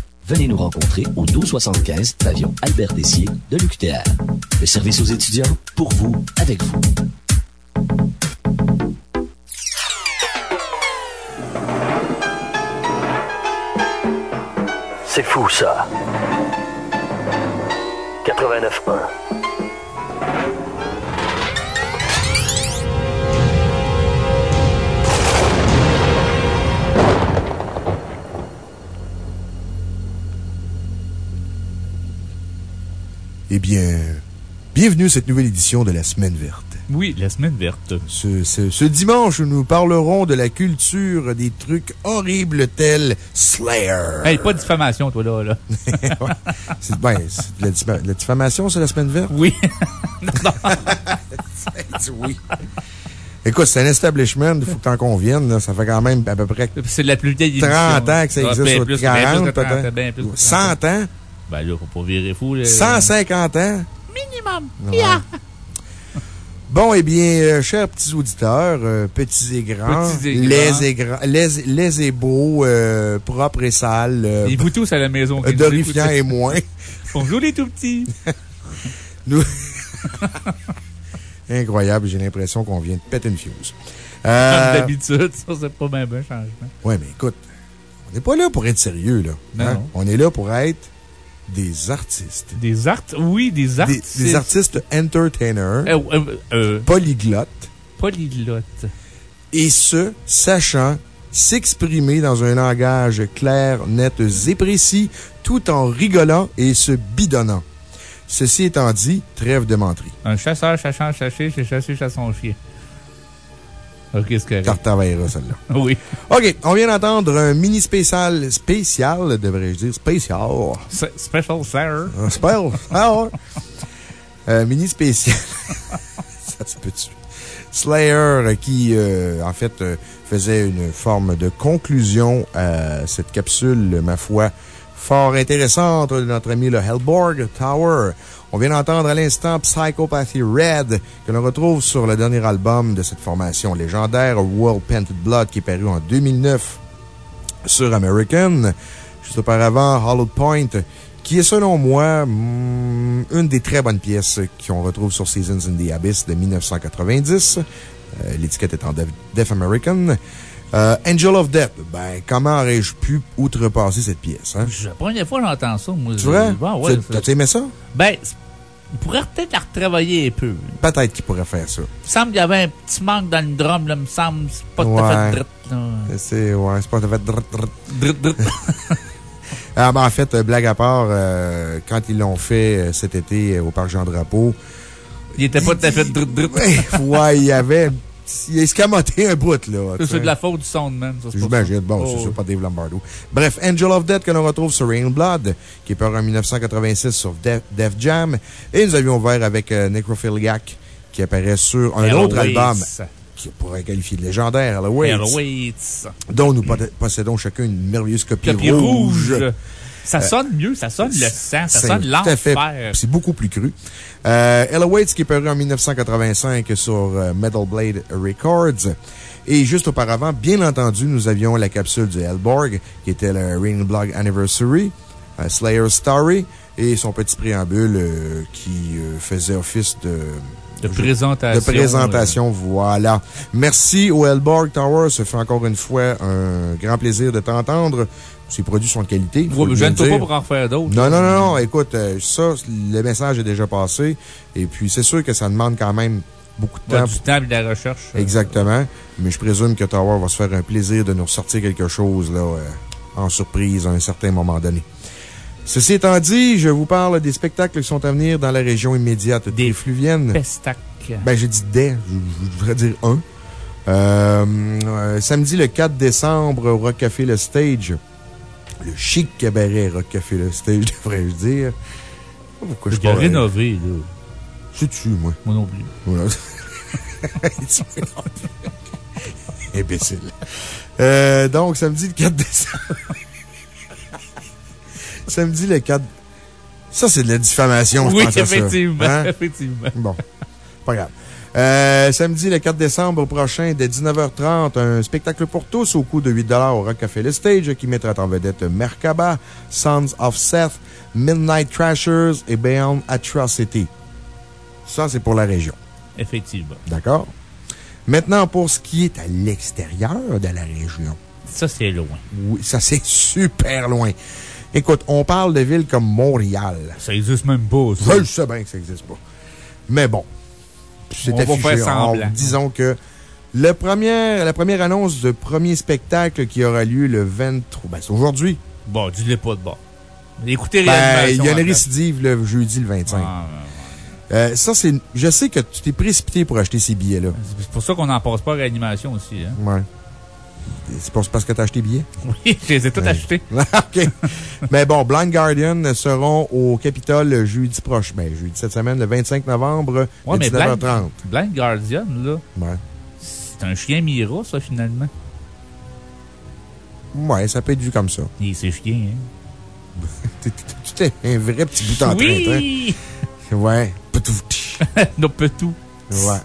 Venez nous rencontrer au 1275 pavillon Albert Dessier de l'UQTR. Le service aux étudiants, pour vous, avec vous. C'est fou ça. 89.1. bien, bienvenue à cette nouvelle édition de la Semaine Verte. Oui, la semaine verte. Ce, ce- ce dimanche, nous parlerons de la culture des trucs horribles tels Slayer. Hey, pas de diffamation, toi, là. là. Ouais. *laughs* C'est ben, la, diffamation, c'est la Semaine Verte? Oui. *laughs* *laughs* oui. Écoute, c'est un establishment, il faut que t'en conviennes. là. Ça fait quand même à peu près C'est la plus vieille édition. 30 ans que ça Ah, existe. ben ou plus, 40 ben plus que 30, peut-être. ben plus que 30. 100 ans? Ben là, faut pas virer fou. là. 150 ans? Minimum. Ouais. *laughs* Bon, eh bien, euh, chers petits auditeurs, euh, petits et grands, Petits et grands. les et grands, les, les et beaux, euh, propres et sales, euh, Et vous tous à la maison. écoutez. et moins. *laughs* Bonjour les tout petits. *laughs* Nous... Incroyable, j'ai l'impression qu'on vient de péter une fuse. Euh, Comme d'habitude, ça, c'est pas bien un changement. Ouais, mais écoute, on n'est pas là pour être sérieux, là. Non, hein? non. On est là pour être des artistes. Des art... Oui, des artistes. des artistes entertainers, Euh, euh, euh, polyglottes, polyglotte. et ce, sachant s'exprimer dans un langage clair, net et précis, tout en rigolant et se bidonnant. Ceci étant dit, trêve de menterie. Un chasseur chassant chassé, j'ai chassé chasson chien. Ok, c'est correct. Tartavaira, celle-là. *laughs* Oui. OK, on vient d'entendre un mini spécial, spécial, devrais-je dire, spécial. S- Special Sarah. Un spell. Ah ouais. Euh, mini spécial. *laughs* Ça se peut-tu? Slayer, qui, euh, en fait, euh, faisait une forme de conclusion à cette capsule, ma foi, fort intéressante de notre ami le Hellborg Tower. On vient d'entendre à l'instant Psychopathy Red, que l'on retrouve sur le dernier album de cette formation légendaire, World Painted Blood, qui est paru en 2009 sur American. Juste auparavant, Hollow Point, qui est selon moi hmm, une des très bonnes pièces qu'on retrouve sur Seasons in the Abyss de 1990. Euh, L'étiquette étant Def, American. Euh, Angel of Death, ben, comment aurais-je pu outrepasser cette pièce, hein? C'est la première fois que j'entends ça, moi. Tu vois? Bon, ouais, Tu- c'est- T'as-tu aimé ça? Ben, c'est- on pourrait peut-être la retravailler un peu. Peut-être qu'il pourrait faire ça. Il me semble qu'il y avait un petit manque dans le drum, là, me semble. C'est pas tout à fait drette. C'est, ouais, c'est pas tout à fait. Drette, drette. *laughs* *laughs* Ah, ben, en fait, euh, blague à part, euh, quand ils l'ont fait cet été au Parc Jean-Drapeau, Il était pas tout à fait drette, drette. *laughs* ouais, il y avait, il a escamoté un bout, là. C'est de la faute du soundman, ça, J'imagine. Bon, Oh. c'est sûr, pas Dave Lombardo. Bref, Angel of Death que l'on retrouve sur Rain Blood, qui est paru en 1986 sur Def, Def Jam. Et nous avions ouvert avec euh, Necrophiliac, qui apparaît sur un autre album qui pourrait qualifier de légendaire, Eloise, Eloise. dont nous possé- possédons chacun une merveilleuse copie, Copie rouge. rouge. Ça sonne mieux, ça sonne le sang, ça sonne l'enfer. C'est beaucoup plus cru. Euh, Ella Waits qui est paru en 1985 sur euh, Metal Blade Records. Et juste auparavant, bien entendu, nous avions la capsule du Hellborg, qui était le Rain Blog Anniversary, euh, Slayer's Story, et son petit préambule euh, qui euh, faisait office de, De présentation. de présentation, voilà. Merci au Hellborg Tower. Ça fait encore une fois un grand plaisir de t'entendre. Ces produits sont de qualité. mais Gêne-toi dire. pas pour en faire d'autres. Non, non, non, non. Écoute, euh, ça, le message est déjà passé. Et puis, c'est sûr que ça demande quand même beaucoup de Ouais, temps. du temps et de la recherche. Exactement. Mais je présume que Tower va se faire un plaisir de nous ressortir quelque chose, là, euh, en surprise à un certain moment donné. Ceci étant dit, je vous parle des spectacles qui sont à venir dans la région immédiate des Fluviennes. Pestac. Ben, j'ai dit des, je, je voudrais dire un. Euh, euh, samedi le 4 décembre au Rock Café Le Stage. Le chic cabaret Rock Café Le Stage, *laughs* devrais-je dire. Pourquoi je parle- rénové, là. C'est-tu, moi? Moi non plus. Voilà. *laughs* Imbécile. Euh, donc, samedi le 4 décembre. *laughs* samedi le 4. Ça, c'est de la diffamation, je Oui, pense ça. effectivement. Hein? Effectivement. Bon, pas grave. Euh, samedi, le 4 décembre prochain, dès 19h30, un spectacle pour tous au coût de 8 au Rock Café Le Stage qui mettra en vedette Merkaba, Sons of Seth, Midnight Trashers et Beyond Atrocity. Ça, c'est pour la région. Effectivement. D'accord? Maintenant, pour ce qui est à l'extérieur de la région. Ça, c'est loin. Oui, ça, c'est super loin. Écoute, on parle de villes comme Montréal. Ça existe même pas, ça. Je sais bien que ça n'existe pas. Mais bon. C'est affiché. On- disons que le premier, la première annonce de premier spectacle qui aura lieu le 23, ben, c'est aujourd'hui. Bon, dis-le pas de bord. Écoutez Ben, réanimation. il y a une récidive le jeudi le 25. Ah, Euh, ça, c'est, je sais que tu t'es précipité pour acheter ces billets-là. C'est pour ça qu'on n'en passe pas à réanimation aussi. Hein. Ouais. C'est parce que t'as acheté billets? *laughs* Oui, je les ai tous Ouais. achetés. *laughs* OK. Mais bon, Blind Guardian seront au Capitole jeudi prochain. Ben, jeudi cette semaine, le 25 novembre, Ouais, à mais 19h30. Blind, Blind Guardian, là, Ouais. c'est un chien Mira, ça, finalement. Ouais, ça peut être vu comme ça. Il c'est chien, hein. *laughs* Tu es un vrai petit bout en train, Oui! Ouais. Non, pas tout. Ouais.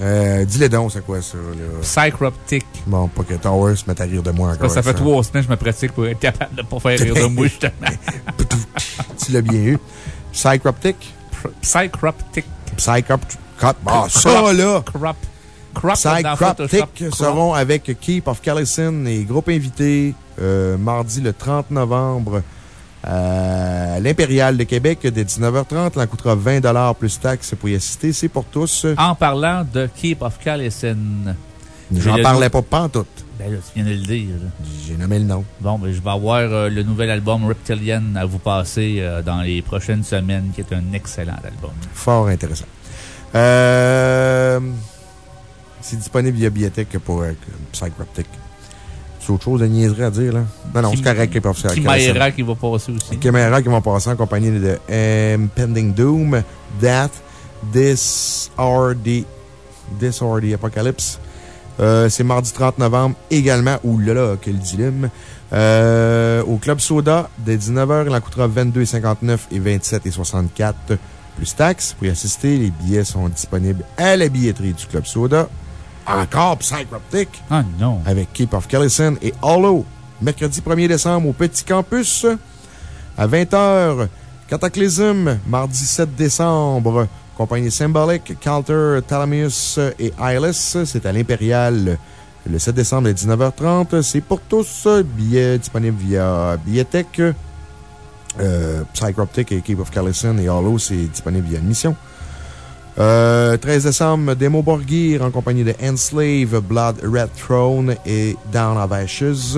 Euh, dis-le donc, c'est quoi ça, là? Psychroptic. Bon, pas que Tower se mette à rire de moi encore. Ça fait trois semaines que je me pratique pour être capable de pas faire rire de moi, justement. *laughs* Tu l'as bien eu. Psychroptic? Psychroptic. Psychroptic. Ah, ça, là! Crop. Psychroptic seront avec Keep of Callison et groupe invité euh, mardi le 30 novembre à l'Impérial de Québec dès 19h30. L'en coûtera 20 plus taxes pour y assister. C'est pour tous. En parlant de Keep of Callison. J'en parlais pas pantoute. Ben là, tu viens de le dire. J'ai nommé le nom. Bon, ben, je vais avoir euh, le nouvel album Reptilian à vous passer euh, dans les prochaines semaines, qui est un excellent album. Fort intéressant. Euh, c'est disponible via Biotech pour euh, Psychroptic. C'est autre chose de niaiserie à dire, là? Non, non, c'est correct, les professeurs. Chimera qui va passer aussi. Chimera qui vont passer en compagnie de Impending Doom, Death, This the, the Apocalypse. Euh, c'est mardi 30 novembre également. Ouh là là, quel dilemme. Euh, au Club Soda, dès 19h, il en coûtera 22,59 et 27,64 plus taxes. Pour y assister, les billets sont disponibles à la billetterie du Club Soda. Encore Psychroptic. Ah non. Avec Keep of Callison et Hollow. Mercredi 1er décembre au Petit Campus. À 20h, Cataclysm. Mardi 7 décembre, compagnie Symbolic, Calter, Thalamus et Eyeless. C'est à l'Impérial le 7 décembre à 19h30. C'est pour tous. Billets disponibles via Billetech. Euh, Psychroptic et Keep of Callison et Hollow, c'est disponible via admission. Euh, 13 décembre, Demo Borgir en compagnie de Enslave, Blood Red Throne et Down of Ashes.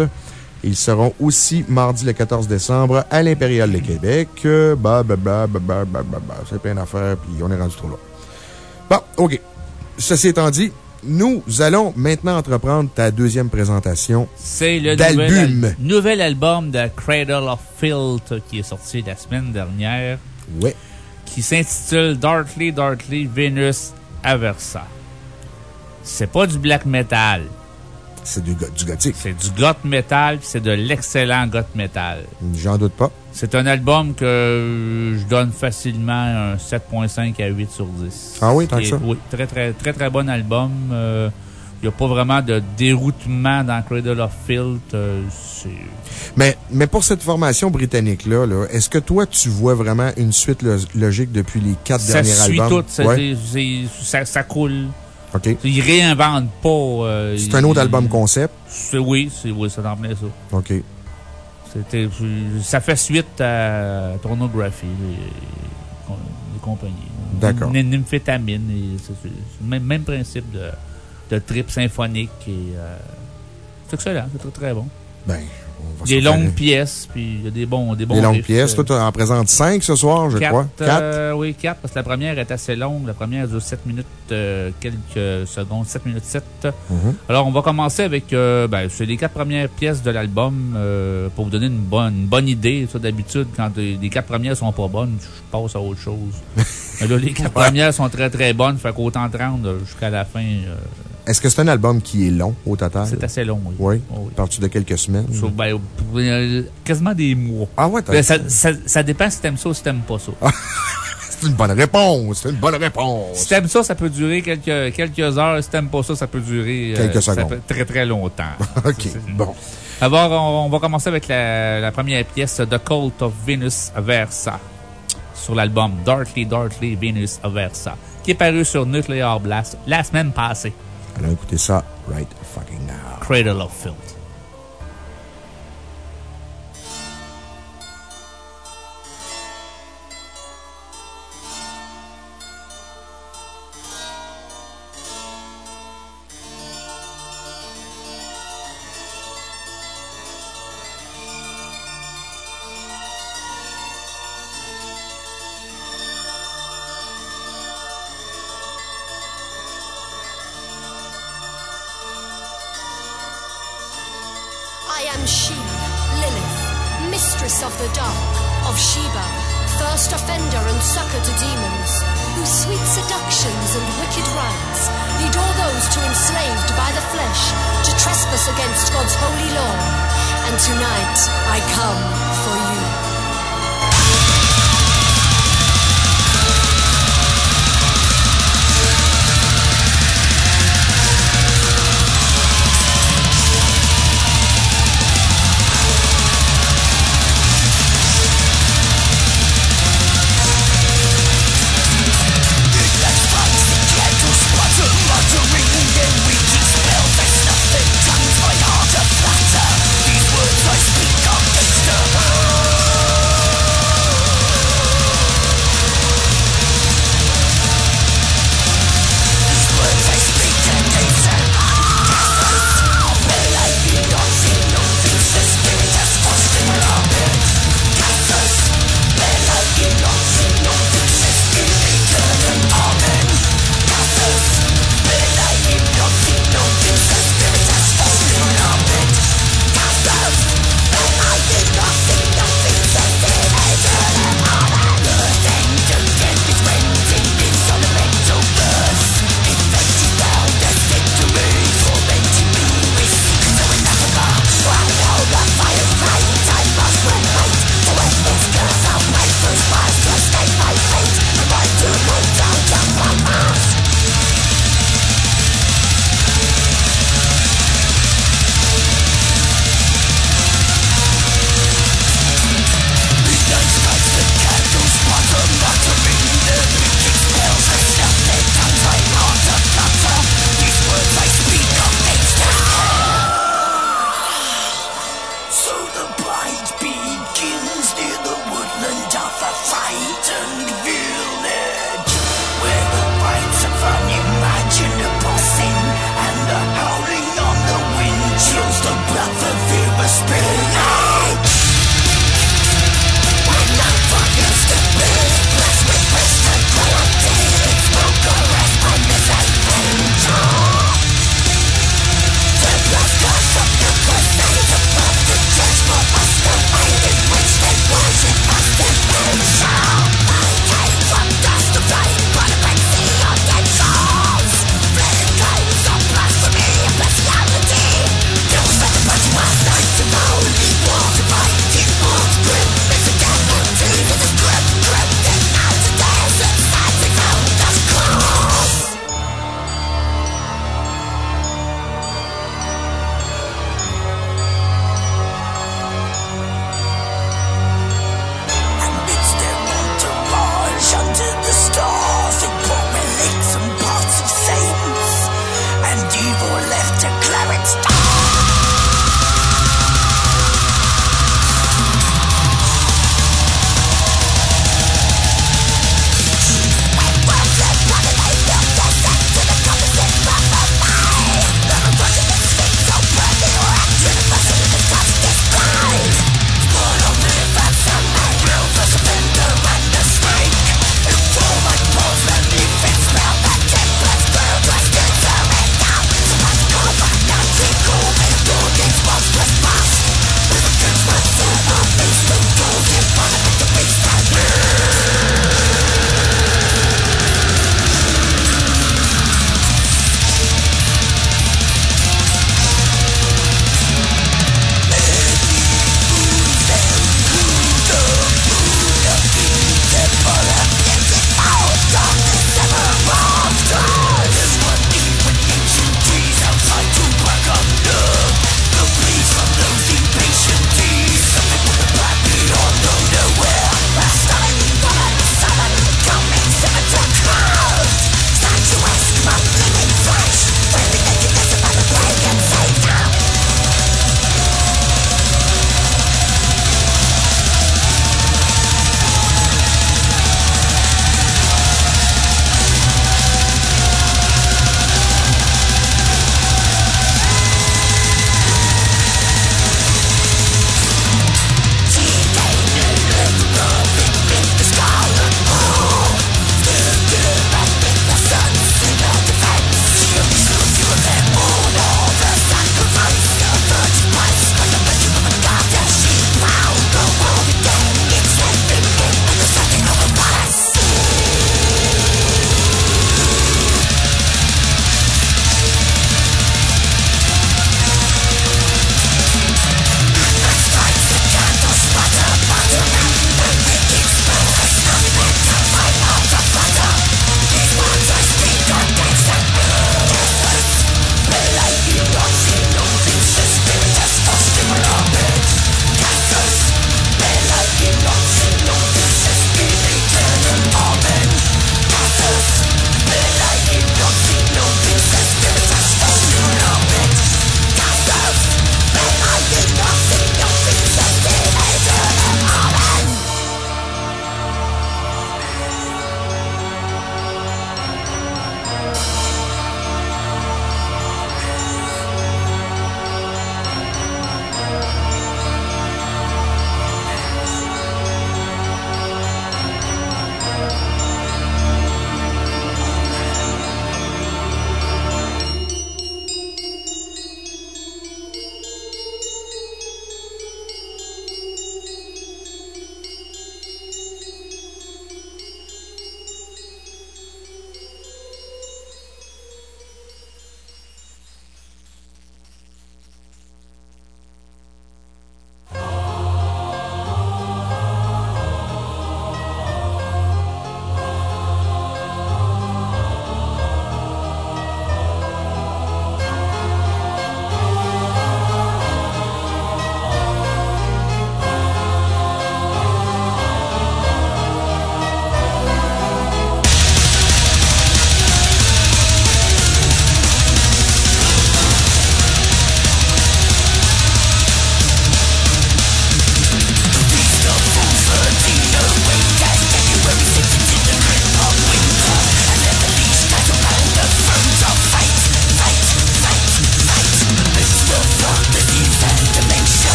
Ils seront aussi mardi le 14 décembre à l'Impérial de Québec. Euh, Bah, bah, bah, bah, bah, bah, bah, bah. C'est plein d'affaires, puis on est rendu trop loin. Bon, OK. Ceci étant dit, nous allons maintenant entreprendre ta deuxième présentation. C'est le nouvel, al- nouvel album de Cradle of Filth qui est sorti la semaine dernière. Ouais. Qui s'intitule Darkly, Darkly Venus Aversa. C'est pas du black metal. C'est du, du gothique. C'est du goth metal, puis c'est de l'excellent goth metal. J'en doute pas. C'est un album que je donne facilement un 7.5 à 8 sur 10. Ah oui, tant que ça? Oui, très, très, très, très bon album. Euh, n'y a pas vraiment de déroutement dans Cradle of Filth. Euh, Mais, mais pour cette formation britannique-là, là, est-ce que toi, tu vois vraiment une suite lo- logique depuis les quatre ça derniers suit albums? tout. ça, Ouais. ça, ça coule. OK. Ils réinventent pas. euh, C'est un autre album concept? Oui, c'est oui, ça t'en venait ça. OK. C'était, ça fait suite à Pornography et, et compagnie. D'accord. Une nymphétamine. et C'est c'est le même, même principe de, de trip symphonique. et euh, C'est excellent, c'est très très bon. Ben, Des longues pièces, puis il y a des bons, des bons Des longues riffs, pièces. euh, Toi, tu en présentes cinq ce soir, je Quatre, crois. Quatre? euh, oui, 4, parce que la première est assez longue. La première dure 7 minutes, euh, quelques secondes, 7 minutes 7. Mhm. Alors, on va commencer avec, euh, ben, c'est les quatre premières pièces de l'album, pour vous donner une bonne, une bonne idée. D'habitude, quand les quatre premières sont pas bonnes, je passe à autre chose. *laughs* Mais là, les quatre premières sont très, très bonnes, fait qu'autant te rendre jusqu'à la fin, Est-ce que c'est un album qui est long au total? c'est assez long, oui. Oui? Oh, oui. Parles-tu de quelques semaines? So, ben, euh, quasiment des mois. Ah ouais, t'as- Ben, ça, ça, ça dépend si t'aimes ça ou si t'aimes pas ça. *laughs* c'est une bonne réponse. C'est une bonne réponse. Si t'aimes ça, ça peut durer quelques, quelques heures. Si t'aimes pas ça, ça peut durer euh, Quelques ça secondes. peut- très très longtemps. *laughs* OK. Bon. Alors, on, on va commencer avec la, la première pièce, The Cult of Venus Aversa, sur l'album Darkly Darkly Venus Aversa, qui est paru sur Nuclear Blast la semaine passée. Allons écouter ça right fucking now. Cradle of Filth. Dark, of Sheba, first offender and succor to demons, whose sweet seductions and wicked rites lead all those too enslaved by the flesh to trespass against God's holy law. And tonight I come for you.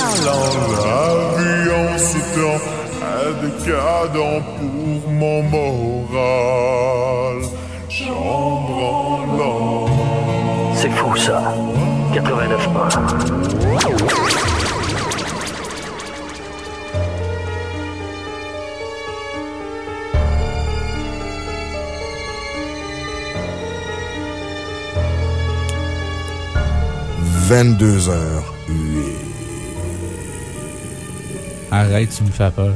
Alors la vie en ce temps est décadent pour mon moral. Chambranlant. C'est fou ça. 89 22 heures. Arrête, tu me fais peur.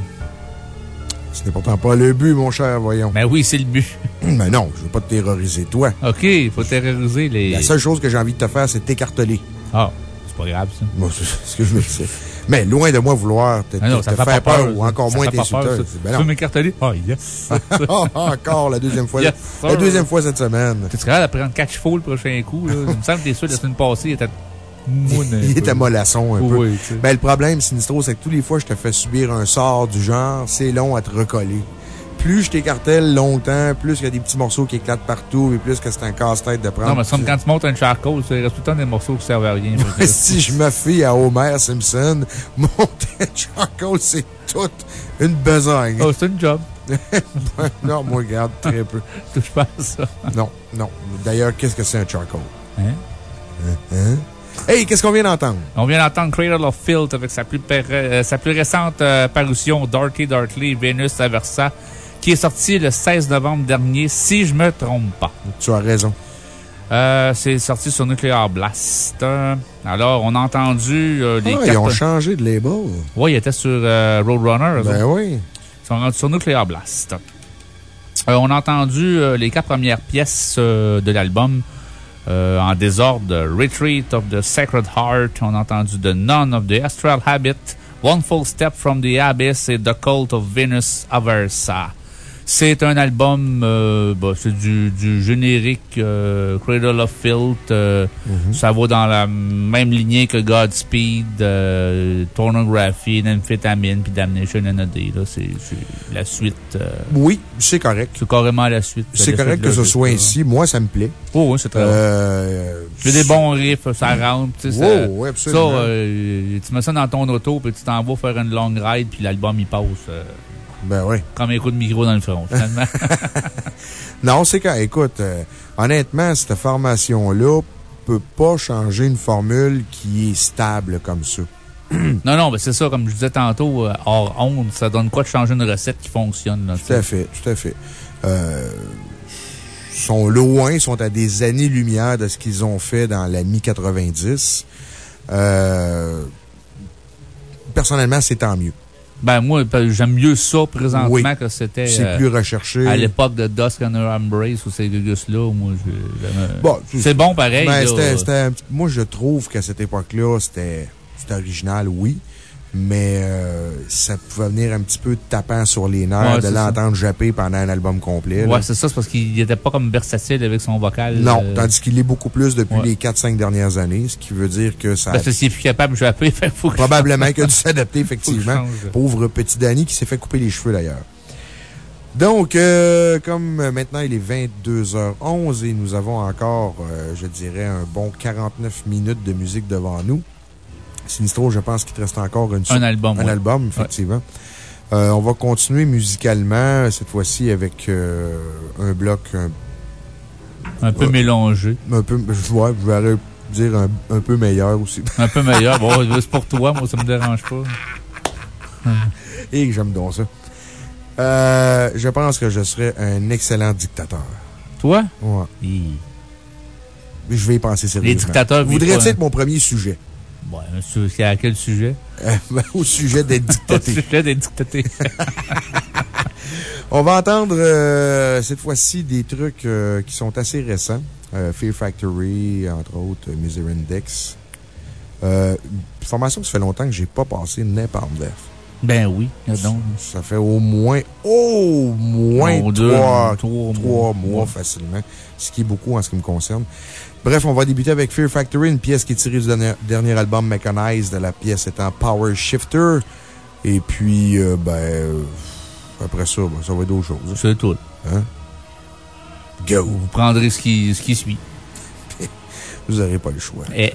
Ce n'est pourtant pas le but, mon cher, voyons. Ben oui, c'est le but. *clears throat* *clears throat* Mais non, je veux pas te terroriser, toi. OK, il faut terroriser les. La seule chose que j'ai envie de te faire, c'est t'écarteler. Ah, c'est pas grave, ça. Moi, *laughs* c'est ce que je veux dire. Mais loin de moi vouloir te, Ah non, te- faire peur, peur, ou encore ça moins t'insulter. Ben Tu veux m'écarteler? Ah, yes. *laughs* *laughs* encore la deuxième fois. Yes, la deuxième fois cette semaine. T'es capable de prendre quatre chevaux le prochain coup, là? Il me semble que t'es sûr, la semaine passée, moune. un Il peu. était mollasson un peu. Oui, sais. Ben, le problème, Sinistro, c'est que tous les fois que je te fais subir un sort du genre, c'est long à te recoller. Plus je t'écartèle longtemps, plus il y a des petits morceaux qui éclatent partout, et plus que c'est un casse-tête de prendre. Non, mais ça, quand tu montes un charcoal, il reste tout le temps des morceaux qui servent à rien. *laughs* Si je me fie à Homer Simpson, *laughs* monter charcoal, c'est toute une besogne. Oh, c'est une job. *laughs* non, moi, regarde, très peu. Touche pas à ça. Non, non. D'ailleurs, qu'est-ce que c'est un charcoal? Hein? Hein? Hey, qu'est-ce qu'on vient d'entendre? On vient d'entendre Cradle of Filth avec sa plus, euh, sa plus récente euh, parution, Darky Darkly Venus Aversa, qui est sortie le 16 novembre dernier, si je me trompe pas. Tu as raison. Euh, c'est sorti sur Nuclear Blast. Euh, Alors, on a entendu les Ah, quatre... ils ont changé de label. Oui, ils étaient sur Roadrunner. Ben oui. Ils sont rendus sur Nuclear Blast. On a entendu les quatre premières pièces de l'album euh, en désordre. Retreat of the Sacred Heart. On a entendu The Nun of the Astral Habit. One Full Step from the Abyss et The Cult of Venus Aversa. C'est un album, euh, bah, c'est du, du générique euh, Cradle of Filth. euh, Ça va dans la même lignée que Godspeed, euh, Pornography, Amphétamine puis Damnation and a Day. là. C'est la suite. euh, Oui, c'est correct. c'est carrément la suite. C'est correct que ce soit ainsi. Moi, ça me plaît. Oh, oui, c'est très Euh, J'ai des bons riffs, ça rentre. tu sais, Wow, ça- oui, absolument. Ça, tu mets ça dans ton auto, puis tu t'en vas faire une long ride, puis l'album, il passe. Ben oui. comme un coup de micro dans le front, finalement. *laughs* Non, c'est quand, écoute, euh, honnêtement, cette formation-là peut pas changer une formule qui est stable comme ça. *clears throat* non, non, mais c'est ça, comme je disais tantôt, euh, hors onde, ça donne quoi de changer une recette qui fonctionne, là, Tout à fait, tout à fait. Euh, sont loin, sont à des années-lumière de ce qu'ils ont fait dans la mi-90. Euh, personnellement, c'est tant mieux. Ben, moi, j'aime mieux ça présentement Oui. que c'était. C'est euh, plus recherché. À l'époque de Dusk and Her Embrace ou ces gugus-là, moi, Bon, c'est bon pareil. Ben, là. moi, je trouve qu'à cette époque-là, c'était c'était original, oui. Mais euh, ça pouvait venir un petit peu tapant sur les nerfs Ouais, de l'entendre japper pendant un album complet. Ouais, c'est ça, c'est parce qu'il n'était pas comme versatile avec son vocal. Non, euh, tandis qu'il l'est beaucoup plus depuis Ouais. les 4-5 dernières années, ce qui veut dire que ça... Parce que s'il est plus capable de japper, fait *laughs* faut que Probablement qu'il a dû s'adapter, effectivement. Pauvre petit Danny qui s'est fait couper les cheveux, d'ailleurs. Donc, euh, comme maintenant il est 22h11 et nous avons encore, je dirais, un bon 49 minutes de musique devant nous. Sinistro, je pense qu'il te reste encore une Un album, Un ouais. album, effectivement. Euh, on va continuer musicalement, cette fois-ci avec euh, un bloc un, Un peu mélangé. un peu, je ouais, je vais dire un, un peu meilleur aussi. Un peu meilleur. *laughs* Bon, c'est pour toi, moi, ça me dérange pas. Et j'aime donc ça. Euh, je pense que je serais un excellent dictateur. Toi? Ouais. Mais je vais y penser sérieusement. Les dictateurs Voudrais-tu être mon premier sujet? Ouais, c'est à quel sujet? Euh, *laughs* ben, au sujet d'être *laughs* Au dictaté. sujet d'être dictaté. *laughs* On va entendre euh, cette fois-ci des trucs euh, qui sont assez récents. Euh, Fear Factory, entre autres, Misery Index. Formation que ça fait longtemps que j'ai pas passé n'importe Death. ben oui, donc. Ça fait au moins, au moins trois, mois. mois facilement, ce qui est beaucoup en ce qui me concerne. Bref, on va débuter avec Fear Factory, une pièce qui est tirée du dernier, dernier album Mechanized, la pièce étant Power Shifter. Et puis, euh, ben, après ça, ben, ça va être d'autres choses. C'est tout. Hein? Go! Vous prendrez ce qui, ce qui suit. *laughs* Vous n'aurez pas le choix. Eh.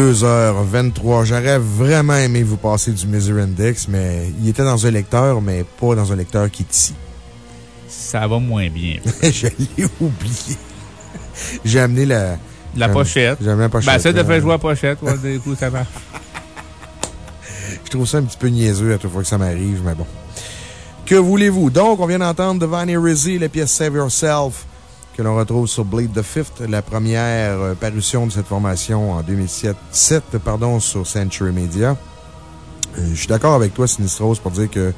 22h23. J'aurais vraiment aimé vous passer du Misery Index, mais il était dans un lecteur, mais pas dans un lecteur qui est ici. Ça va moins bien. *laughs* Je l'ai oublié. J'ai amené la. La pochette. J'ai amené la pochette. Ben, essaie de faire jouer la pochette. Ouais, des coups, ça marche. *laughs* Je trouve ça un petit peu niaiseux à chaque fois que ça m'arrive, mais bon. Que voulez-vous? Donc, on vient d'entendre Divine Heresy, la pièce Save Yourself que l'on retrouve sur Blade the Fifth, la première euh, parution de cette formation en 2007, 7, pardon, sur Century Media. Euh, je suis d'accord avec toi, Sinistros, pour dire que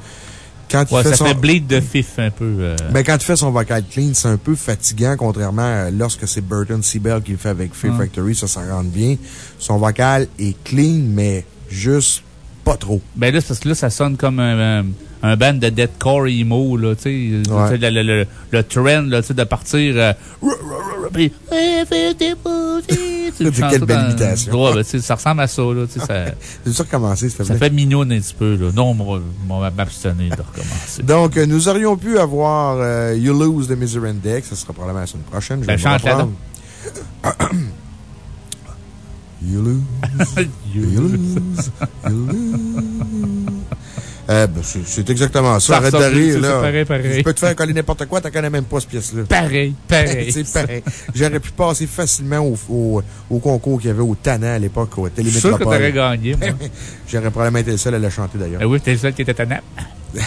quand il ouais, fait ça son... fait Blade the Fifth un peu. euh. Ben, quand il fait son vocal clean, c'est un peu fatigant, contrairement à lorsque c'est Burton Seabell qui le fait avec Fear Mm. Factory, ça, ça rentre bien. Son vocal est clean, mais juste pas trop. Ben là, parce que là, ça sonne comme un, un, band de deathcore emo, là, tu sais. Ouais. Sais, Le, le, le, le trend, là, tu sais, de partir. euh, puis, C'est *laughs* quelle belle imitation. Ouais, ben, ça ressemble à ça, là, tu sais. Ça, *laughs* C'est ça recommencer, s'il te ça fait mignon un petit peu, là. Non, on va- m'abstenir de recommencer. *laughs* Donc, euh, nous aurions pu avoir euh, You Lose de Misery Index. Ça sera probablement la semaine prochaine. Je Ben, chante-la reprendre. *coughs* You lose. you lose. You lose. Euh, ben, c'est exactement ça. Arrête de ressemble, rire, c'est là. pareil, pareil. Je peux te faire coller n'importe quoi, t'as connais même pas cette pièce-là. Pareil, pareil. *laughs* c'est pareil. J'aurais pu passer facilement au, au, au concours qu'il y avait au Tannant à l'époque, au Je suis sûr que Télémétropole. t'aurais gagné, moi. *laughs* J'aurais probablement été le seul à la chanter d'ailleurs. Ah oui, t'es le seul qui était tannant. *laughs*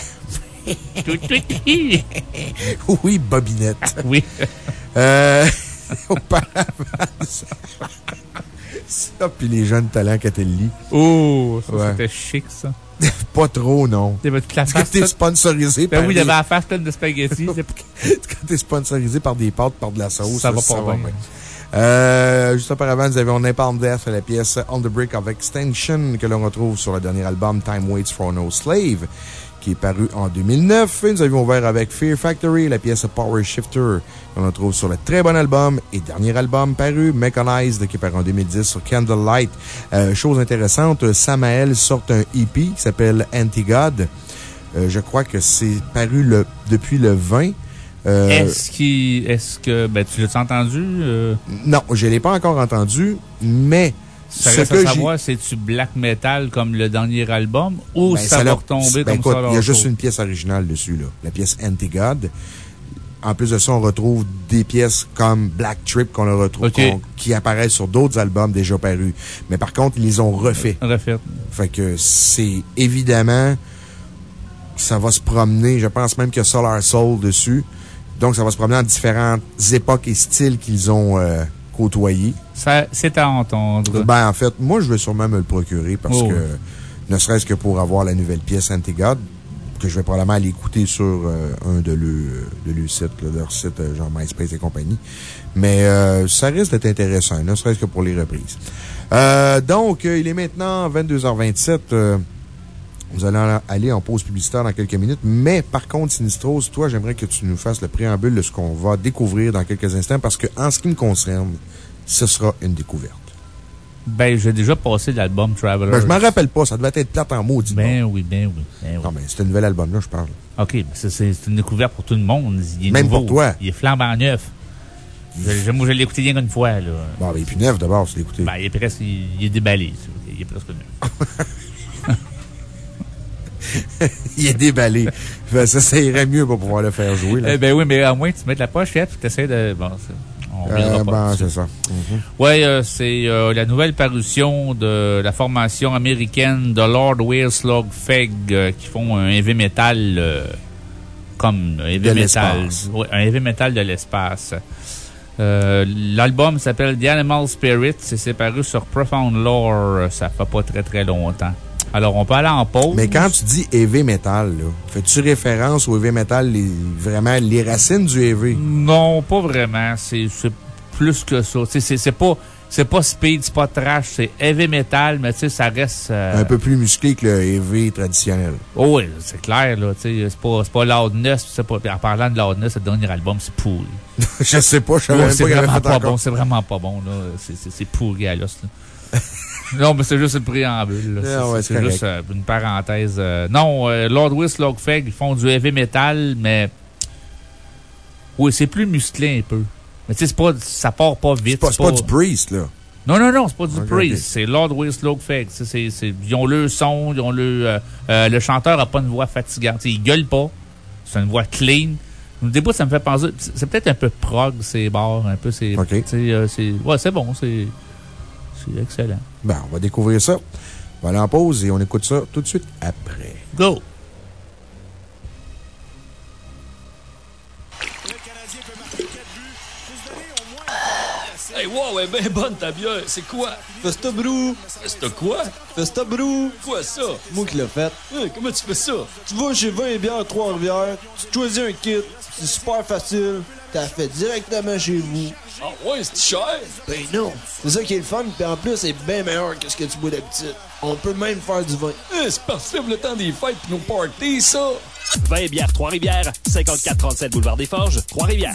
oui, Bobinette. Oui. Euh, auparavant, ça, ça, puis les jeunes talents Catelli. Oh, ça, Ouais. c'était chic, ça. *laughs* Pas trop, non. Y que face t'es toute- sponsorisé Ben par oui, il des- avait la face pleine de spaghettis. *laughs* c'est- Quand t'es sponsorisé par des pâtes, par de la sauce, Ça là, va pas bien. Euh, juste auparavant, nous avions Napalm Death, la pièce On the Brick of Extension, que l'on retrouve sur le dernier album Time Waits for No Slave, qui est paru en 2009. Et nous avions ouvert avec Fear Factory, la pièce Power Shifter, que l'on retrouve sur le très bon album et dernier album paru, Mechanized, qui est paru en 2010 sur Candlelight. Euh, chose intéressante, Samael sort un EP qui s'appelle Anti-God. Euh, je crois que c'est paru le, depuis le 20. Euh, Est-ce qu'il, est-ce que, ben, tu l'as entendu? euh, non, je ne l'ai pas encore entendu, mais ça ce reste que à savoir, c'est-tu black metal comme le dernier album ou Ben, ça, va l'a- retomber ben, comme écoute, ça? Il y a juste une pièce originale dessus, là. La pièce Anti-God. En plus de ça, on retrouve des pièces comme Black Trip qu'on retrouve, qui apparaissent sur d'autres albums déjà parus. Mais par contre, ils les ont refaits. Refait. Fait que c'est évidemment, ça va se promener. Je pense même qu'il y a Solar Soul dessus. Donc, ça va se promener en différentes époques et styles qu'ils ont euh, c'est à entendre. Ben, en fait, moi, je vais sûrement me le procurer parce Oh. que, ne serait-ce que pour avoir la nouvelle pièce Antigod, que je vais probablement aller écouter sur euh, un de leurs de là, leur site, euh, genre MySpace et compagnie. Mais euh, ça risque d'être intéressant, ne serait-ce que pour les reprises. Euh, donc, il est maintenant 22h27. Nous allons aller en pause publicitaire dans quelques minutes. Mais par contre, Sinistros, toi, j'aimerais que tu nous fasses le préambule de ce qu'on va découvrir dans quelques instants parce que, en ce qui me concerne, ce sera une découverte. Ben, j'ai déjà passé l'album Traveler. Ben, je m'en rappelle pas, ça devait être plate en maudit. Ben oui, ben oui. Ben oui. Non, mais c'est un nouvel album, là, je parle. OK, mais c'est- une découverte pour tout le monde. Il est Même nouveau. pour toi. Il est flambant neuf. Je, je- moi, je l'ai écouté rien qu'une fois, là. Bon, ben, et puis neuf d'abord, c'est écouté. Ben, il est presque, il, il est déballé. Il est presque neuf. *laughs* *laughs* il est déballé. Fait, ça, ça irait mieux pour pouvoir le faire jouer, là. Eh ben oui, mais à moins que tu mettes la pochette et tu essaies de. Bon, on Euh, ben, c'est ça. Mhm. Ouais, euh, c'est euh, la nouvelle parution de la formation américaine de Lord Weir Slug Feg qui font un heavy metal comme un heavy metal. Ouais, un heavy metal de l'espace. L'album s'appelle The Animal Spirit. C'est séparé sur Profound Lore. Ça fait pas très très longtemps. Alors, on peut aller en pause. Mais quand tu dis heavy metal, fais-tu référence au heavy metal, les, vraiment les racines du heavy? Non, pas vraiment. C'est plus que ça. C'est pas, c'est pas speed, c'est pas trash, c'est heavy metal, mais tu sais, ça reste. euh, Un peu plus musclé que le heavy traditionnel. Oh oui, c'est clair, là. tu sais, C'est pas, pas Loudness. c'est Pas, puis en parlant de Loudness, le dernier album, c'est pourri. *laughs* je sais pas, je savais Ouais, même C'est pas qu'il avait fait pas encore. bon. C'est vraiment pas bon, là. C'est- pourri à l'os, là. *laughs* Non, mais c'est juste une préambule. Ah C'est- ouais, juste euh, une parenthèse. euh, non, euh, Lord Wiss, Logfeg, ils font du heavy metal, mais. Oui, c'est plus musclé un peu. Mais tu sais, c'est pas, ça part pas vite. C'est pas, du priest, là. Non, non, non, c'est pas du Priest. C'est Lord. C'est- c'est- c'est- Ils ont le son, ils ont le. euh, le chanteur a pas une voix fatigante. T'sais, il gueule pas. C'est une voix clean. Au début, ça me fait penser. C'est peut-être un peu prog, ces bars. Un peu, c'est- ouais, c'est bon. C'est c'est excellent. Ben, on va découvrir ça. On va aller en pause et on écoute ça tout de suite après. Go! Hey, wow, elle est bien bonne ta bière. C'est quoi? Festa Brou. Festa quoi? Festa Brou. Quoi ça? Moi qui l'ai fait. comment tu fais ça? Tu vas chez 20 et bières Trois-Rivières, tu choisis un kit, c'est super facile, t'as fait directement chez vous. Ah ouais, c'est cher? Ben non. C'est ça qui est le fun, puis en plus, c'est bien meilleur que ce que tu bois d'habitude. On peut même faire du vin. c'est parfait pour le temps des fêtes pis nos parties, ça! 20 et bières Trois-Rivières, 5437 Boulevard des Forges, Trois-Rivières.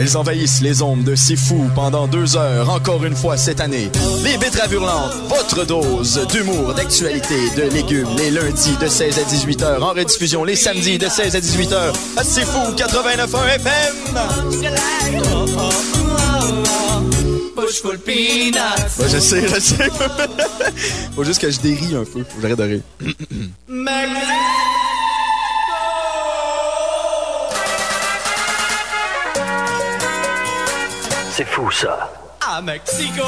Elles envahissent les ondes de C'est Fou pendant deux heures, encore une fois cette année. Les Betteraves Hurlantes, votre dose d'humour, d'actualité, de légumes, les lundis de 16 à 18 heures, en rediffusion les samedis de 16 à 18 heures, à C'est Fou 89.1 FM. Full je sais, je sais. *laughs* Faut juste que je dérie un peu. *clears throat* C'est fou ça. À Mexico.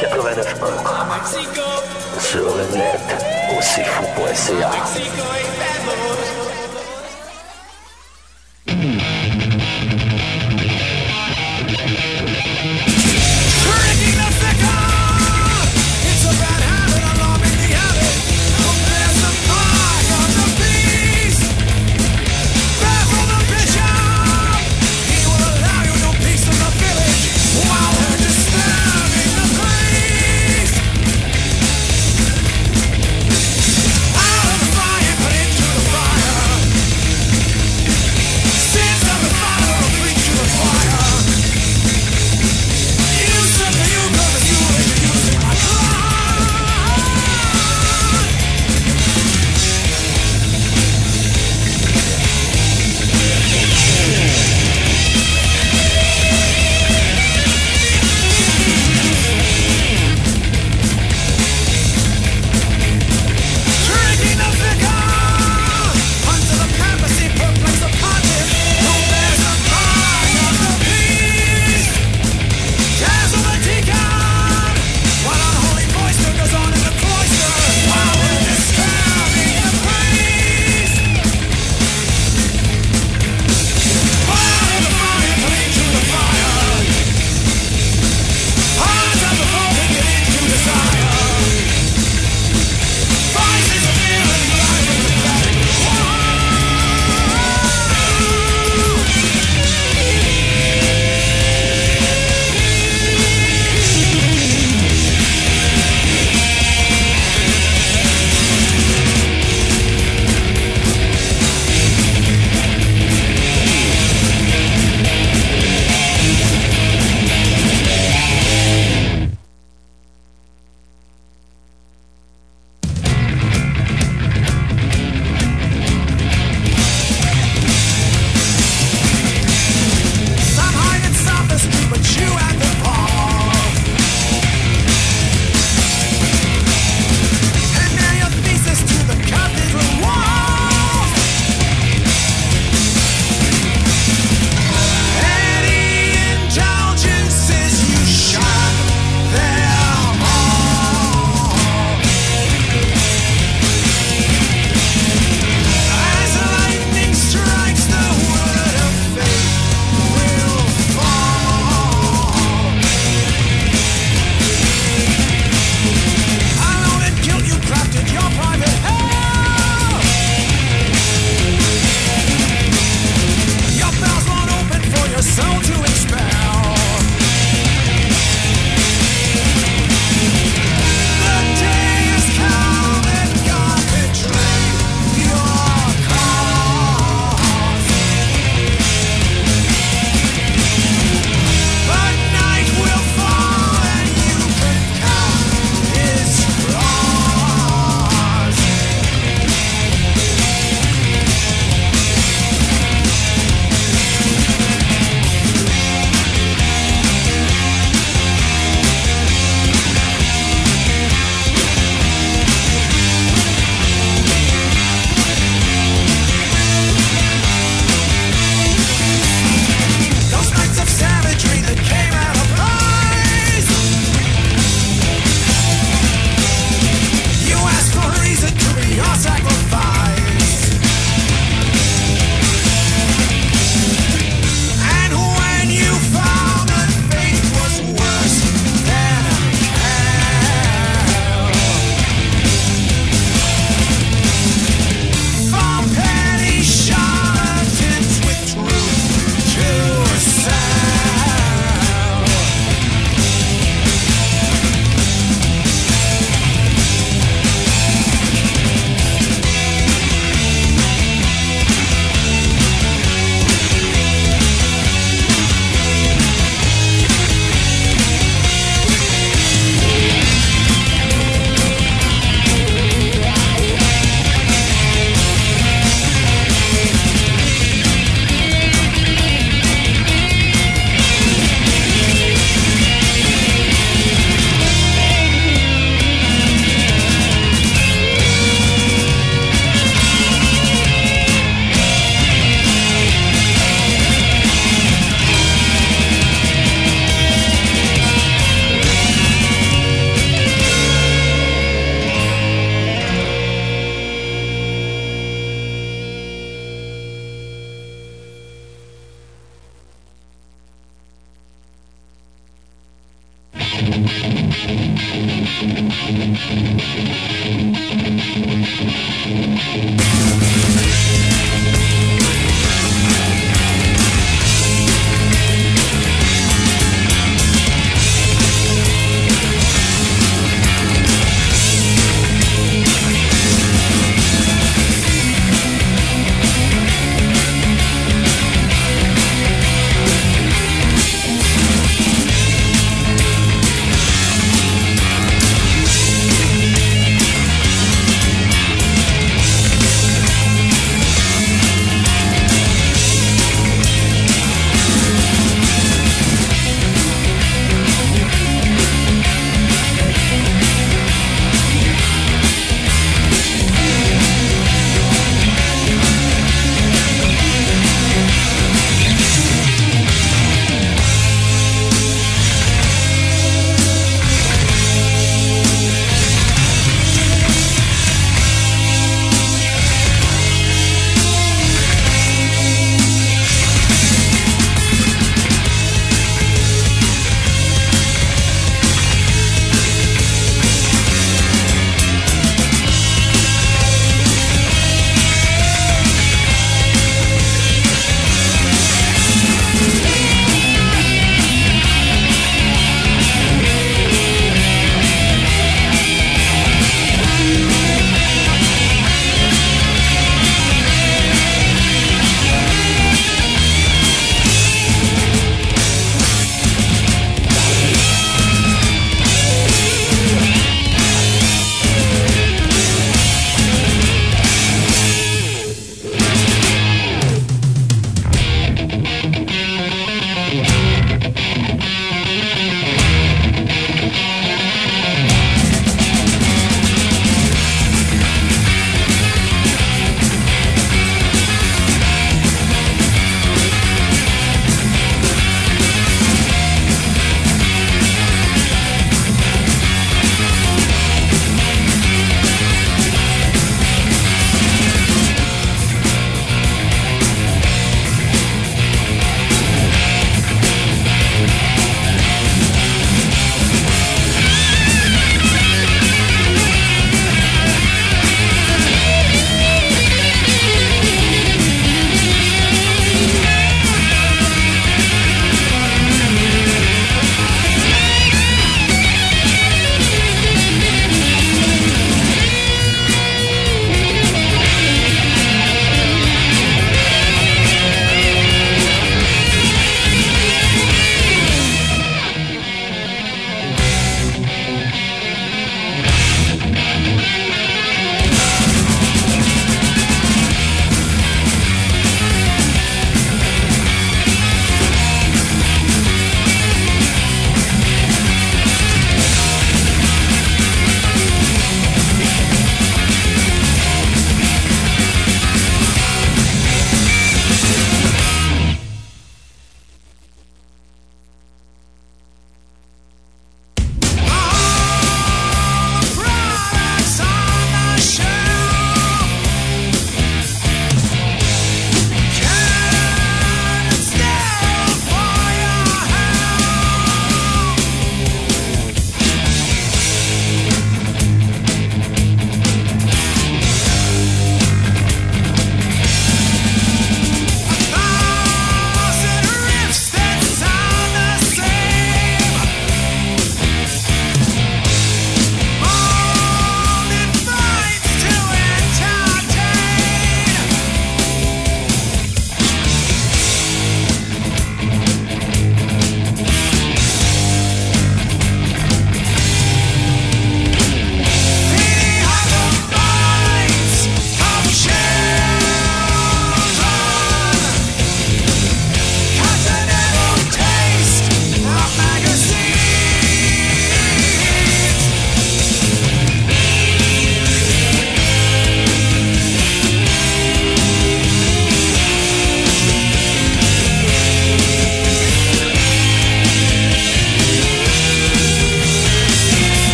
89.1. À Mexico. Sur le net, au cfou.ca. Mexico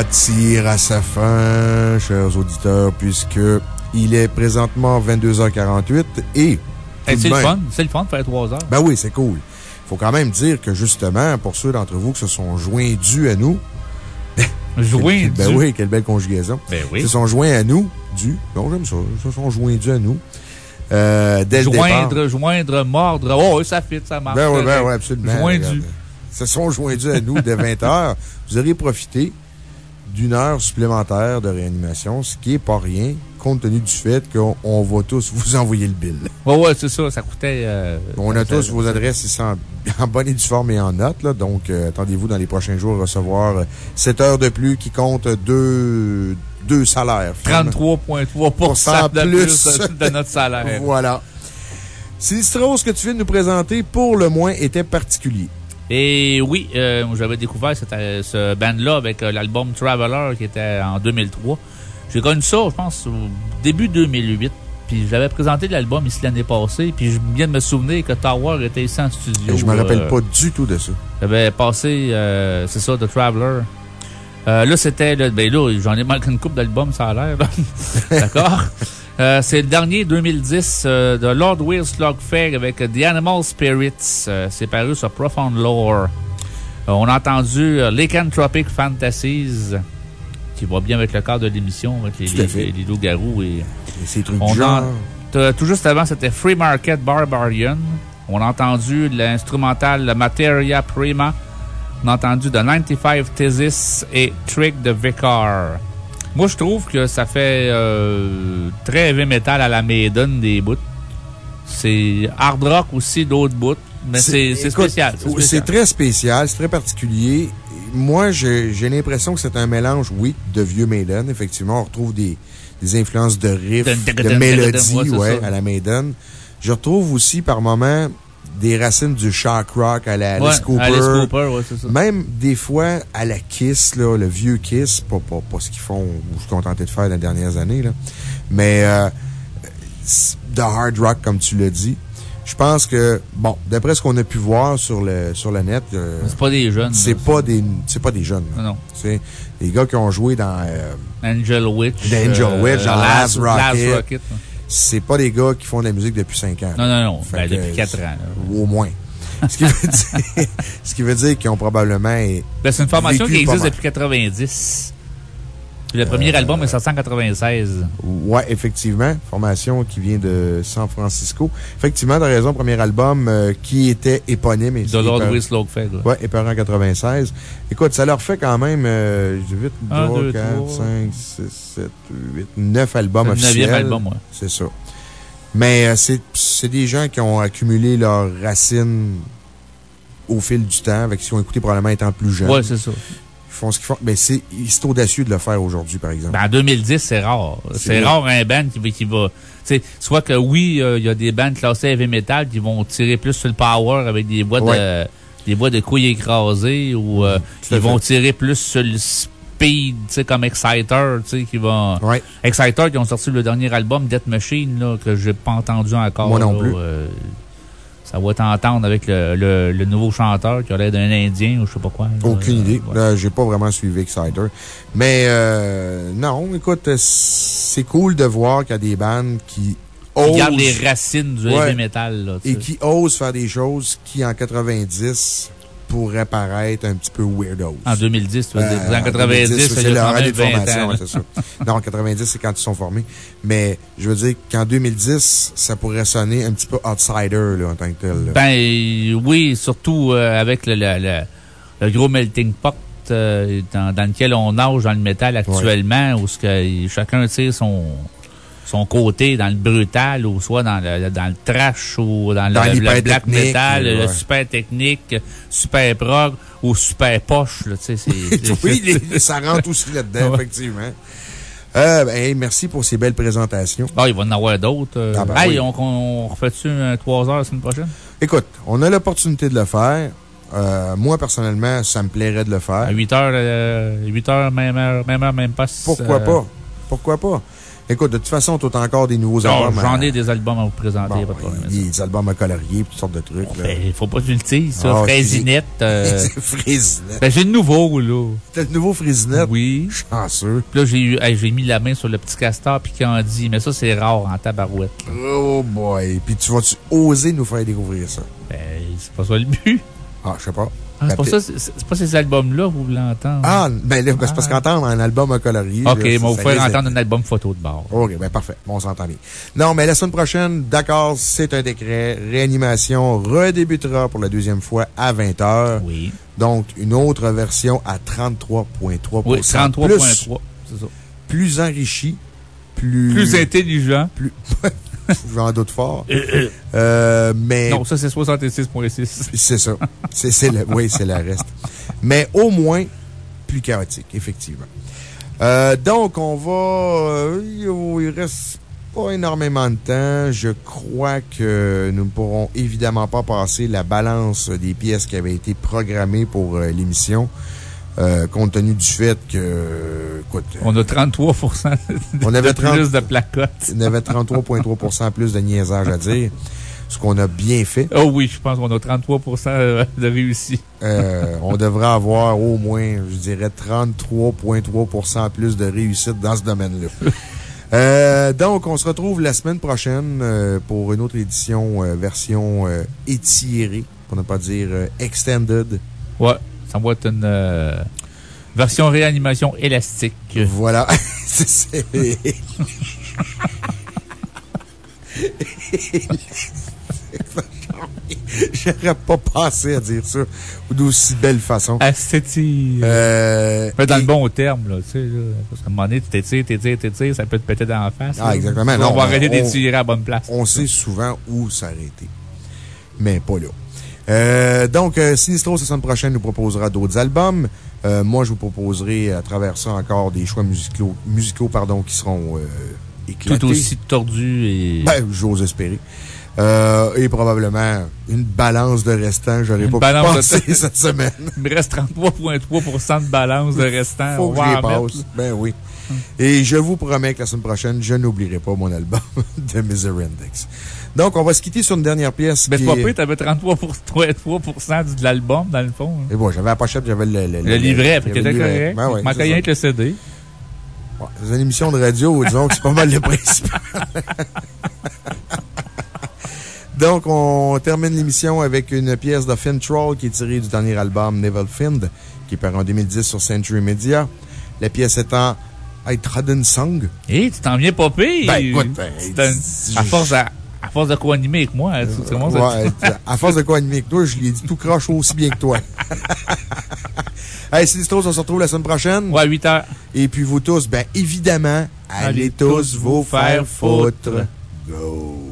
Tire à sa fin, chers auditeurs, puisque il est présentement 22h48 et. Hey, tout c'est le fun. C'est le fun de faire 3 heures. Ben oui, c'est cool. Faut quand même dire que justement, pour ceux d'entre vous qui se sont joints dus à nous. *laughs* Joints Ben oui, quelle belle conjugaison. Ben oui. Se sont joints à nous, du. Non, j'aime ça. Se sont joints dus à nous. Euh, dès le. Joindre, joindre, mordre. Oh, ça fit, ça marche. Ben oui, ben oui, absolument. Joindu. Se sont jointus à nous dès 20 h. Vous aurez profité d'une heure supplémentaire de réanimation, ce qui est pas rien, compte tenu du fait qu'on on va tous vous *laughs* envoyer le bill. Ouais, ouais, c'est ça. Ça coûtait. euh, On a tous vos adresses ici en, *laughs* en bonne et due forme et en note, là. Donc, euh, attendez-vous dans les prochains jours à recevoir euh, 7 heures de plus qui compte deux, deux salaires. finalement. 33,3 de plus de notre *laughs* salaire. Voilà. Sinistros, ce que tu viens de nous présenter, pour le moins, était particulier. Et oui, euh, j'avais découvert cette, euh, ce band-là avec euh, l'album Traveler qui était en 2003. J'ai connu ça, je pense, au début 2008. Puis j'avais présenté l'album ici l'année passée. Puis je viens de me souvenir que Tower était ici en studio. Et je me rappelle euh, pas du tout de ça. J'avais passé, euh, c'est ça, The Traveler. Euh, là, c'était, ben là, j'en ai manqué une coupe d'albums, ça a l'air. *laughs* D'accord? Euh, c'est le dernier 2010 euh, de Lord Will Slugfair avec The Animal Spirits. Euh, c'est paru sur Profound Lore. On a entendu Lycanthropic Fantasies, qui va bien avec le cadre de l'émission, avec les, les, les loups-garous et. ces trucs on genre. Tout juste avant, c'était Free Market Barbarian. On a entendu l'instrumental Materia Prima On a entendu The 95 Thesis et Trick the Vicar. Moi, je trouve que ça fait euh, très heavy metal à la Maiden des bouts. C'est hard rock aussi d'autres bouts, mais c'est spécial. c'est très spécial, c'est très particulier. Moi, j'ai l'impression que c'est un mélange, oui, de vieux Maiden. Effectivement, on retrouve des, des influences de riffs, de mélodies, ouais, ouais, à la Maiden. Je retrouve aussi, par moments, des racines du shock rock à la Alice Ouais, Cooper. Alice Cooper, ouais, c'est ça. Même des fois à la Kiss, là, le vieux Kiss, pas, pas, pas ce qu'ils font ou ont tenté de faire dans les dernières années, là. Mais euh, de hard rock, comme tu l'as dit. Je pense que, bon, d'après ce qu'on a pu voir sur le, sur le net. euh, C'est pas des jeunes, C'est pas des, c'est pas des jeunes. là. Non. C'est des gars qui ont joué dans. euh, Angel Witch. D'Angel euh, Witch, dans Last Rocket. Last Rocket, ouais. C'est pas des gars qui font de la musique depuis 5 ans. Non, non, non. Ben, depuis 4 ans. Ou au moins. ce, qui veut *laughs* dire, ce qui veut dire qu'ils ont probablement. Ben, c'est une formation qui existe depuis 90. Puis le premier album est sorti en 96. Ouais, effectivement. Formation qui vient de San Francisco. Effectivement, t'as raison, premier album euh, qui était éponyme. et De Lord Louis Slogfed, ouais. Épeurant en 96. Écoute, ça leur fait quand même, euh, j'ai vite, Un, 3, deux, 4, trois. 5, 6, 7, 8, 9 albums officiels. neuvième album, ouais. C'est ça. Mais euh, c'est c'est des gens qui ont accumulé leurs racines au fil du temps, avec qui ont écouté probablement étant plus jeunes. Ouais, c'est ça. Ils font ce qu'ils font. Mais c'est c'est audacieux de le faire aujourd'hui, par exemple. Ben, en 2010, c'est rare. C'est rare un band qui va. Qui va soit que oui, euh, il y a des bands classés heavy metal qui vont tirer plus sur le power avec des voix de, Ouais. des voix de couilles écrasées ou euh, ils vont tirer plus sur le speed, tu sais, comme Exciter, tu sais, qui vont. Exciter, qui ont sorti le dernier album, Death Machine, là, que j'ai pas entendu encore. Moi non là, plus. euh, ça va t'entendre avec le, le, le nouveau chanteur qui a l'air d'un Indien ou je sais pas quoi. Aucune idée. Là, j'ai pas vraiment suivi Exciter. Mais, euh, non, écoute, c'est cool de voir qu'il y a des bandes qui Qui osent. gardent les racines du Ouais. heavy metal, là, Et qui osent faire des choses qui, en 90, pourraient paraître un petit peu weirdos. En 2010, tu veux dire. Euh, En 90, il y c'est a leur quand année même de 20 formation, ans, ouais, c'est ça. Non, en 90, c'est quand ils sont formés. Mais, je veux dire qu'en 2010, ça pourrait sonner un petit peu outsider, là, en tant que tel. là. Ben oui, surtout euh, avec le, le, le- le gros melting pot euh, dans, dans lequel on nage dans le métal actuellement, où que chacun tire son, son côté dans le brutal, ou soit dans le, dans le trash, ou dans, Dans le, le black metal, ouais. le super technique, super prog, ou super poche. Là, *laughs* oui, les- ça rentre aussi là-dedans, *laughs* effectivement. Euh, ben, hey, merci pour ces belles présentations. Ah, il va en avoir d'autres. euh. Ah, ben Hey, oui. on, on refait-tu 3 heures la semaine prochaine? Écoute, on a l'opportunité de le faire. Euh, moi, personnellement, ça me plairait de le faire. À 8 heures, euh, 8 heures, même heure, même heure, même pas. Pourquoi pas? Pourquoi pas? Écoute, de toute façon, tu as encore des nouveaux Non, albums. J'en à- ai des albums à vous présenter, Bon, de problème. des albums à colorier, toutes sortes de trucs. là. Ben, il faut pas que tu le dises, ça. Ah, Frésinette. euh, *laughs* Frésinette. Ben, j'ai le nouveau, là. T'as le nouveau Frésinette? Oui. Chanceux. Puis là, j'ai eu, hey, j'ai mis la main sur le petit castor puis Candy, mais ça, c'est rare en tabarouette. là. Oh boy. Puis tu vas-tu oser nous faire découvrir ça? Ben, c'est pas ça le but. Ah, je sais pas. Ah, c'est pas ça, c'est c'est pas ces albums-là, vous voulez entendre. Ah, ben là, ben, c'est parce qu'entendre un album à colorier. Ok, mais vous risque entendre un album photo de bord. OK, ben parfait. Bon, on s'entend bien. Non, mais la semaine prochaine, d'accord, c'est un décret. Réanimation redébutera pour la deuxième fois à 20h. Oui. Donc, une autre version à 33,3 Oui, 33,3, Plus- c'est ça. Plus enrichi, plus. Plus intelligent. Plus. *laughs* J'en doute fort. Euh, mais. Non, ça, c'est 66,6. *laughs* C'est ça. C'est, c'est le, oui, c'est le reste. Mais au moins, plus chaotique, effectivement. Euh, donc, on va. euh, il reste pas énormément de temps. Je crois que nous ne pourrons évidemment pas passer la balance des pièces qui avaient été programmées pour euh, l'émission. Euh, compte tenu du fait que, écoute, On a 33 de, on avait de 30 plus de placottes. On avait 33,3 plus de niaisage à dire. Ce qu'on a bien fait. Oh oui, je pense qu'on a 33 de réussi. Euh, on devrait avoir au moins, je dirais, 33,3% plus de réussite dans ce domaine-là. Euh, donc, on se retrouve la semaine prochaine euh, pour une autre édition euh, version euh, étirée, pour ne pas dire euh, extended. Ouais, ça va être une euh, version réanimation élastique. Voilà. *laughs* C'est- *laughs* J'aurais pas pensé à dire ça d'aussi belle façon. Astétie. Euh, Mais dans et- le bon terme, là, tu sais, là. Parce qu'à un moment donné, tu t'étires, t'étires, t'étires, ça peut te péter dans la face. Ah, là. exactement. On va arrêter d'étirer à la bonne place. On sait souvent où s'arrêter. Mais pas là. Euh, donc, euh, Sinistro, la semaine prochaine, nous proposera d'autres albums. Euh, moi, je vous proposerai à travers ça encore des choix musicaux, musicaux pardon, qui seront euh, éclatés. Tout aussi tordu et. Ben, j'ose espérer. Euh, et probablement une balance de restant. J'aurais pas pu balance penser de- *laughs* cette semaine. Il me reste 33,3 de balance de restant. Faut que je passe. Ben oui. Et je vous promets que la semaine prochaine, je n'oublierai pas mon album *laughs* de Misery Index. Donc, on va se quitter sur une dernière pièce. Mais pas pire, t'avais 33 du- de l'album, dans le fond. hein. Et bon, j'avais la pochette, j'avais le, le, Le livret, fait t'étais le correct. Ben ouais, rien que le CD. Ouais, c'est une émission de radio, *laughs* disons que c'est pas mal le principal. *laughs* Donc, on termine l'émission avec une pièce de Finn Troll qui est tirée du dernier album Never Find, qui est paru en 2010 sur Century Media. La pièce étant I Trodden Song. Hé, tu t'en viens pas pire. Ben, écoute, ben, C'est un- à force à, à force de co-animer avec moi, hein, tu- tu commences à- Ouais, à force de quoi animer avec toi, je l'ai dit tout croche aussi bien que toi. *laughs* Hey, c'est Distros, on se retrouve la semaine prochaine. Ouais, 8 heures. Et puis vous tous, ben évidemment, allez, Allez tous vous faire foutre. Go.